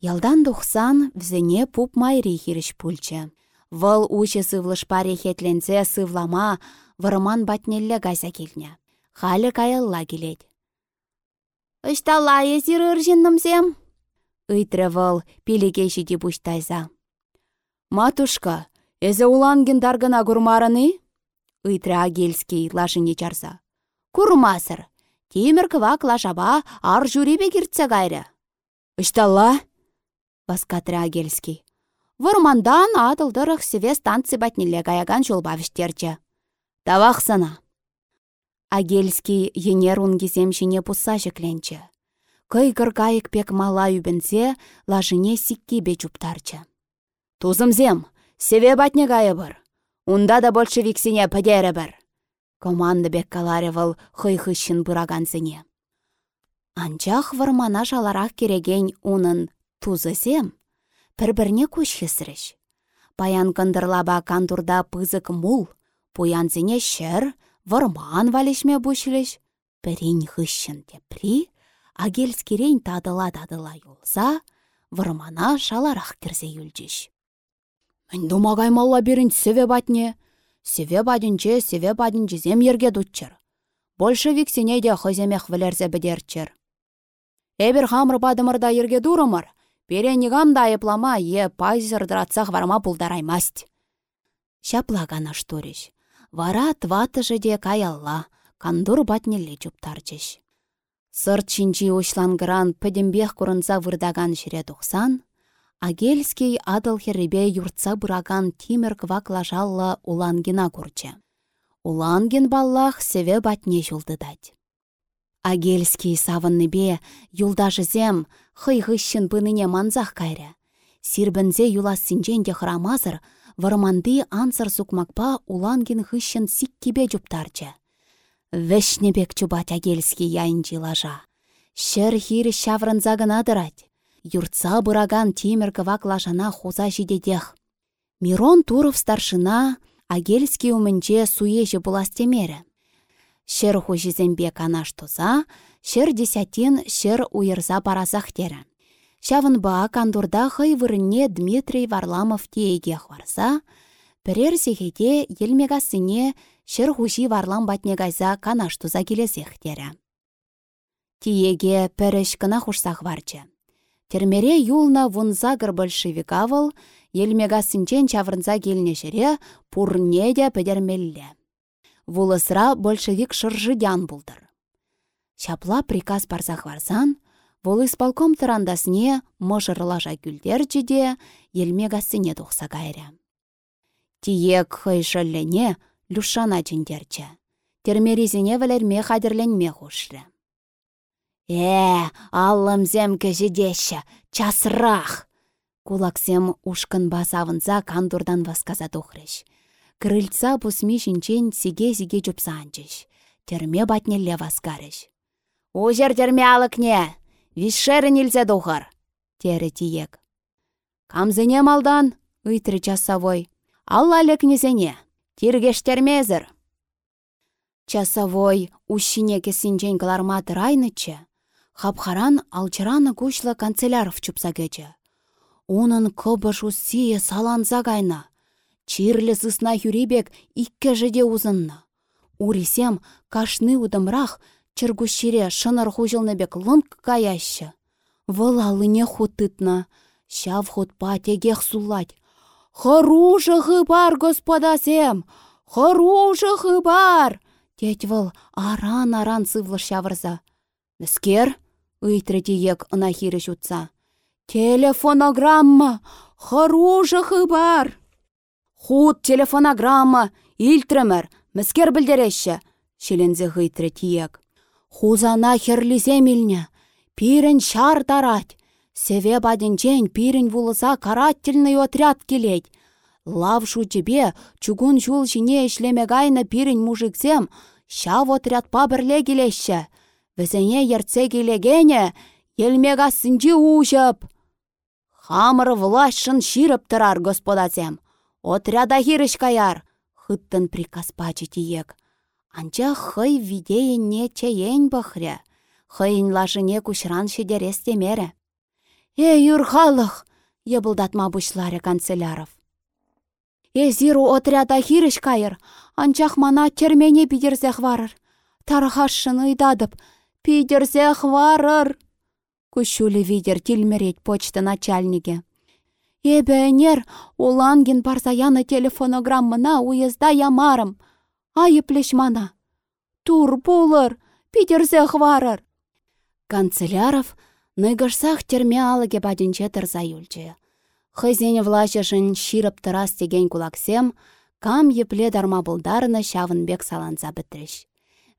Ялдан тухсан взене пуп майри хиріш пульчче. Вăл уче сывлышпаре хетленсе сывлама вырман батнелле гайса келне. Халі каялла келет. Ыштала езір ыржыннымсем? Ыйтры вăл пиликеші де пуштайса. Матушка, эзе уланген даргына курмарыны? Ыйтры агельский лашыне чарса. Курмасыр. Темір кывак лашаба ар жүребе кертсе кайры. Ышталла? Васкатры Агельский. Вырмандан адылдырық севе станция батнеле гаяган жолба віштерчі. Тавақсына. Агельский енер унгізем жіне жекленчі. Кыйгыр кайык пек мала үбінсе, лажыне сикки бе чуптарчы. Тузымзем, севе батне гайы бір. Унда да большевиксіне пәдері бір. Команды бек каларевал хый-хыщын бұрагансыне. Анчах вармана жаларақ кереген унын тузысем, пір-бірне көш хесіріш. Паян кындырлаба кандурда пызык мул, пуянзіне шыр, варман валешме бұшіліш, пірін хыщын тепри, агельскерейн тадыла-тадыла юлса, вармана шаларақ кірзе юлчиш. Дума каймалла берін севе батне. Севе бадінче, севе бадінчезем ерге дутчыр. Большевик сене де хыземех вілерзе бідерчір. Эбір хамыр бадымырда ерге дурымыр, перенігам да айыплама е пайзыр дратсақ варма пулдараймасть. Шапла гана штуриш. Вара тватыжы де каялла, кандур батнелле чуптарчыш. Сырт чинчи ушлангыран пӹдембех курынса вырдаган шире тухсан, Агельский адыл херребе юртса бұраган тимір квак лажалла улангина курчче. Уланген баллах севе батне жулдыдать. Агельский савынныбе юлдашызем хый хыщын пыныне манзах кайря. Сирбінзе юлас де храмазыр, варманды ансыр сукмакпа уланген хыщын сиккебе жуптарчы. Вешнебек чубать Агельский яйынчи лажа. Шер хир шаврынза гына дырать. Юртса бұраган темір кывак лажана хуза жидедех. Мирон Туров старшина Агельский умінче суежі буластемері. Шер хужизембе канаш туза, шер десятин шер уйырза паразахтері. ба кандурда хый Дмитрий Варламов тееге хварса, пірер зегеде елмегасыне шер хужи Варлам батне гайза канаш туза келесехтері. Тиеге піріш кына хушсах. Термере юлна вунзагыр большевикавыл, елмега синчен чаврынса келнешере пурне де педермелле. Вулысра большевик шыржыдян булдыр. Чапла приказ барзақ варсан, вол исполком тырандасне мыжырлажа күлдерчі де елмега сине тухса кайры. Тиек люшана жіндерчі. Термеризіне вілерме хадерленме хушры. Э, аллымзем кежедеші, часрах! Кулаксем ушкын басавынса кандурдан васказа тухрыш. Крыльца пусми шинчен сиге-сиге жупсанчыш. Терме батнелле васкарыш. Ужер терме алыкне! Вишшеры нельзя духар! Тере тиек. Камзене малдан, ыйтры часовой. Алла лекнезене, тиргештермезір. Часовой ущине кесінчен каларматы райнычы, Хапхаран алчыраны кучлы канцеляров чупса. Унын кыбыш сие саланса кайна. Чирлі сысна юрибек икке жеде узынна. Урисем кашны удымрах чыргущире шыныр бек лынк каящы. Вылалыне хутытна. Шав хутпа тегех сулать. Хоружы хыбар, господасем! Хоружы хыбар! Теть выл аран-аран сывлы шавырза. Міскер? Ыйтрретиек ына хирі жутса. Телефонограмма! Хоружы бар! Худ телефонограмма! Илтремер! Міскер білдереші! Шелензе гыйтрре тиек. Хузана херлизе милне. Пирен шар тарать. Севе баденчен пирен вулыса карательный отряд келет. Лав тебе чугун жул жіне ішлеме гайны пирен мужиксем, шав отряд пабірле келеші. Візіне ерце келегене, елмега сынчы ужып. Хамыр влашшын ширып тұрар, господазем. Отряда хирыш каяр, хыттын приказ пачы тиек. Анча хый видеенне чейен бахря. Хыйын лашыне кушран шедерес темере. Эй, юрхалық, ебылдатма бұшлары канцеляров. Эзиру отряда хирыш кайыр, анчах мана термене бидерзех варыр. Тархашшын ыйдадып, Питерсе хварыр. Кущулі видер тилмерет почта начальнике. Эбәнер, улангин парсаяны телефонограммына уезда ямарым. Айыплеш мана. Тур булыр, Питерсе хварыр. Канцеляров ныгышсах терме бадинче тырса юлчы. Хызен влашышын ширып тырас деген кулаксем, кам епле дарма булдарыны шавынбек саланса бітріш.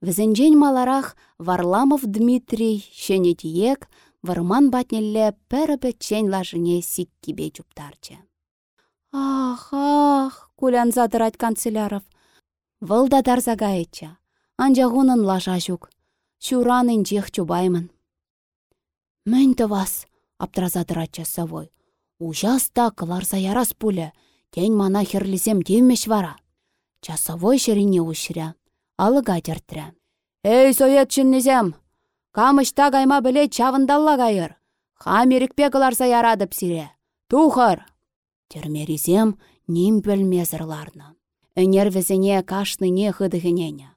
Візінжен маларах Варламов Дмитрий шенетиек варман батнелле пәрі бітчен лажыне сиккебе чуптарчы. Ах, ах, кулян задырать канцеляров. Вылда дарзага етчі. Анжағунын лажа жүк. Шуранын жех чубаймын. Мэнді вас, аптразадырать часовой. Ужаста кыларса ярас пулі. Тень мана херлізем демеш вара. Часовой шерине ушря алыга тертрі. Эй, совет чыннезем! Камышта кайма біле чавындалла кайыр. Хамерікпе кыларса ярады псире. Тухыр! Термеризем ним пөлмезір ларны. Өнер візіне кашныне хыдығынене.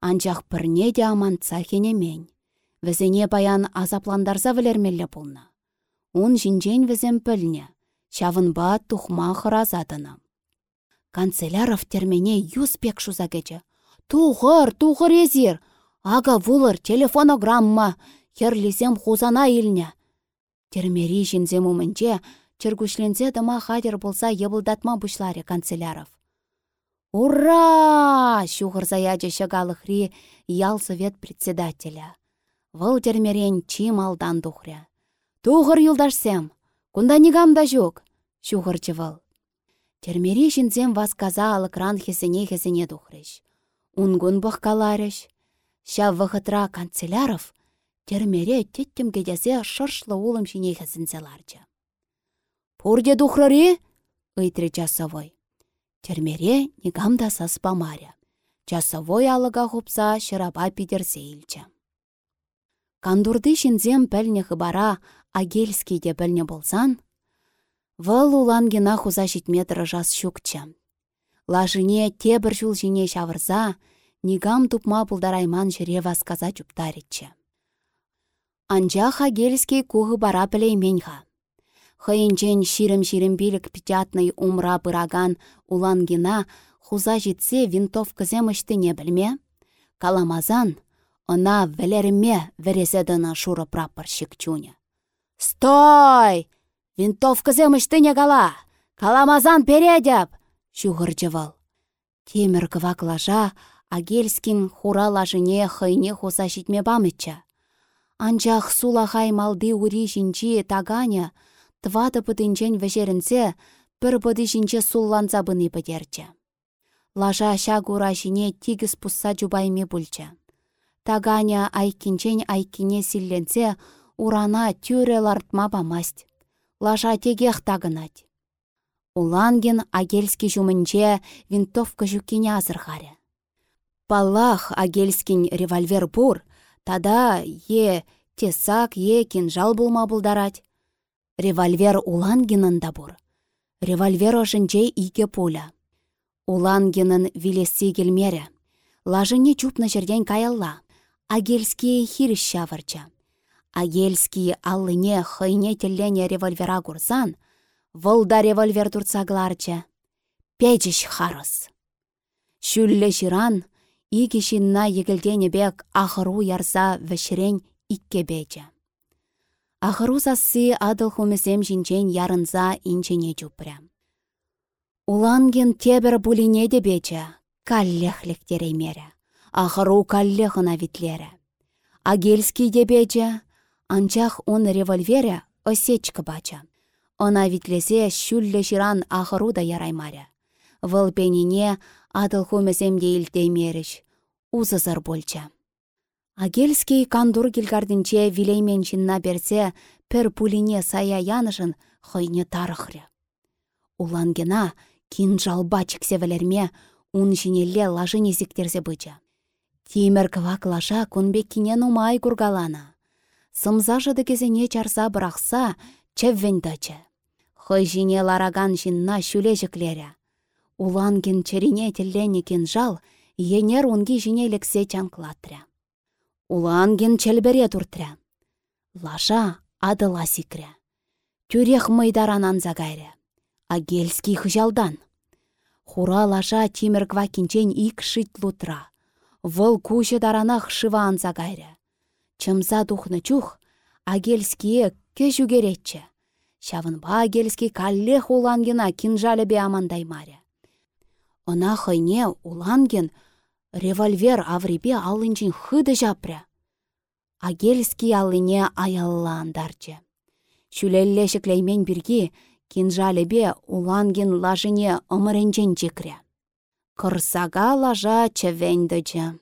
Анчах пірне де амантса хенемен. Візіне баян азапландарса вілермелі пулна. Ун жинжен візем пөлне. Шавынба тухма хыразадыны. Канцеляров термене юспек шуза кече. Тухыр езір. Ага вулыр, телефонограмма. Херлисем хузана илне. Термери жинзем умынче, чергушленсе дыма хадер болса ебылдатма бұшларе канцеляров. Ура! Шухырза яче шагалыхри ял совет председателя. Вăл термерен чим алдан тухря. Тухыр юлдашсем, кунда нигамда жук, шухырчы вăл. Термери шинзем васказа алыкран хесене хесене тухрыш. Унгун бұққаларыш. Ша вăхытра канцеляров термере теттем кедесе шыршлы улым шине хесенсе ларчы. Пурде тухрыри? ыйтре часовой. Термере нигамда саспамаря. Часовой алыга хупса шыраба пидерсе илчче. Кандурды шинзем пәлне хыбара агельский де пәлне болсан, вăл улангена хуза метр жас щукчче. Лажыне тебір жул жине çавырса, нигам тупма пулдарайман жире васказа чуптаритчче. Анчах агельский кухы бара пілейменха. Хăйынчен ширім-ширім билік пятятный умра пыраган улангена хуза житсе винтовкызем не білме? Каламазан, ына вілеріме вереседіна шуры прапорщик чуня. «Стой! Винтовкызем не кала! Каламазан передеп!» Шуғырчывал. Темір кывак лажа, Агельскин хура лажыне хыйне хуза житме бамытча. Анчах сулахай малды ури жинчи таганя, Твады пытынчен вешерінсе, пір бұды жінче сулланса бұны. Лажа шагура жіне тигіз пусса жубайме бүлчі. Таганя айкинчен айкине силленсе, урана тюре лартма бамасть. Лажа тегех тагынать. Уланген агельский жумынче винтовка жукине азырхаре. Паллах агельскин револьвер бур, тада е тесак, е кинжал булма булдарать. Револьвер улангенында бур. Револьвер ошынче ике пуля. Улангенын вилесси келмері. Лажыне чупна жерден каялла. Агельские хиріш шавырча. Агельские аллыне хыйне теллене револьвера курсан, вăлда револьвер турцагларча. Печіш харыс. Шүллі жиран, икі шинна егілдені бек ахыру ярса вішірен икке бечі. Ахыру сассы адыл хумесем жинчен ярынса инчене чупря. Уланген тебір булине каллех теремере. Ахыру каллехына витлері. Агельский де бече, анчах он револьвере осечка бача. Она витлесе шүллі жиран ахыру да яраймаря. Вăл пенине адыл хумесем де илтеймеріш. Узызыр болча. Агельский кандур килгардинче вилеймен берсе, пір пулине сая янышын хойне тарықры. Улангена кинжал бачыксе вілерме, ун жинелле лажын езіктерсе быча. Тимір квак лаша кунбек кинен умай кургалана. Сымза кезене чарса бұрақса, чәввен дачы. Хой жине лараган жинна шүле жіклері. Уланген черине тіллене кинжал, енер унги жинелексе чанклатря. Уланген чәлбере туртря. Лаша адыла сикря. Тюрех майдаранан загайря. Агельский хыжалдан. Хура лаша тимір квакинчен ик шит лутра. Вăл кучы даранах шыван загайря. Чымса тухны чух, агельские кешугеретче. Шавынба агельский каллех улангена кинжалебе амандаймаря. Она хыйне уланген — Револьвер аврипе алынчын хыды жапря. Агельский алыне аялландарчы. Шүлелле шіклеймен бірге, кинжалебе уланген лажыне ымыренчен чекря. Кырсага лажа чевендычы.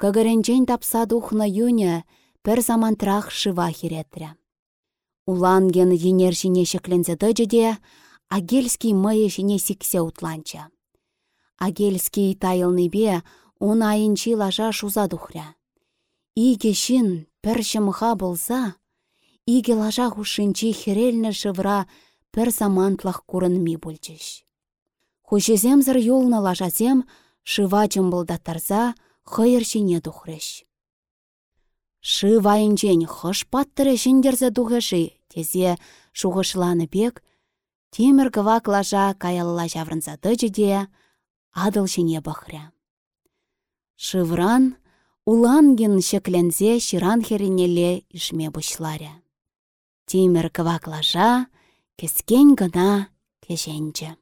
Кыгыренчен тапса духна юне пір замантрах шыва. Уланген енершіне шеклензе дыжыде, Агельский мые жіне сиксе утланча. Агельский тайылныбе он айынчи лажа шуза тухря. Иге шин пір шымыха болса, иге лажа хушинчи херелнне шывра пір замантлах ми бульчыш. Хушеземзір юлны лажазем шыва чымбылдаттарса хыйыр çине тухрӗҫ. Шы вайынчен хыш паттыры тухеши, тезе шухышланы пек, темір кывак лажа каялла çаврынса тычы де, адыл çине бăхря. Шывран, уланген çекленсе çыран херенелле ишме пучларя. Темір кывак лажа, кескен гына кешенче.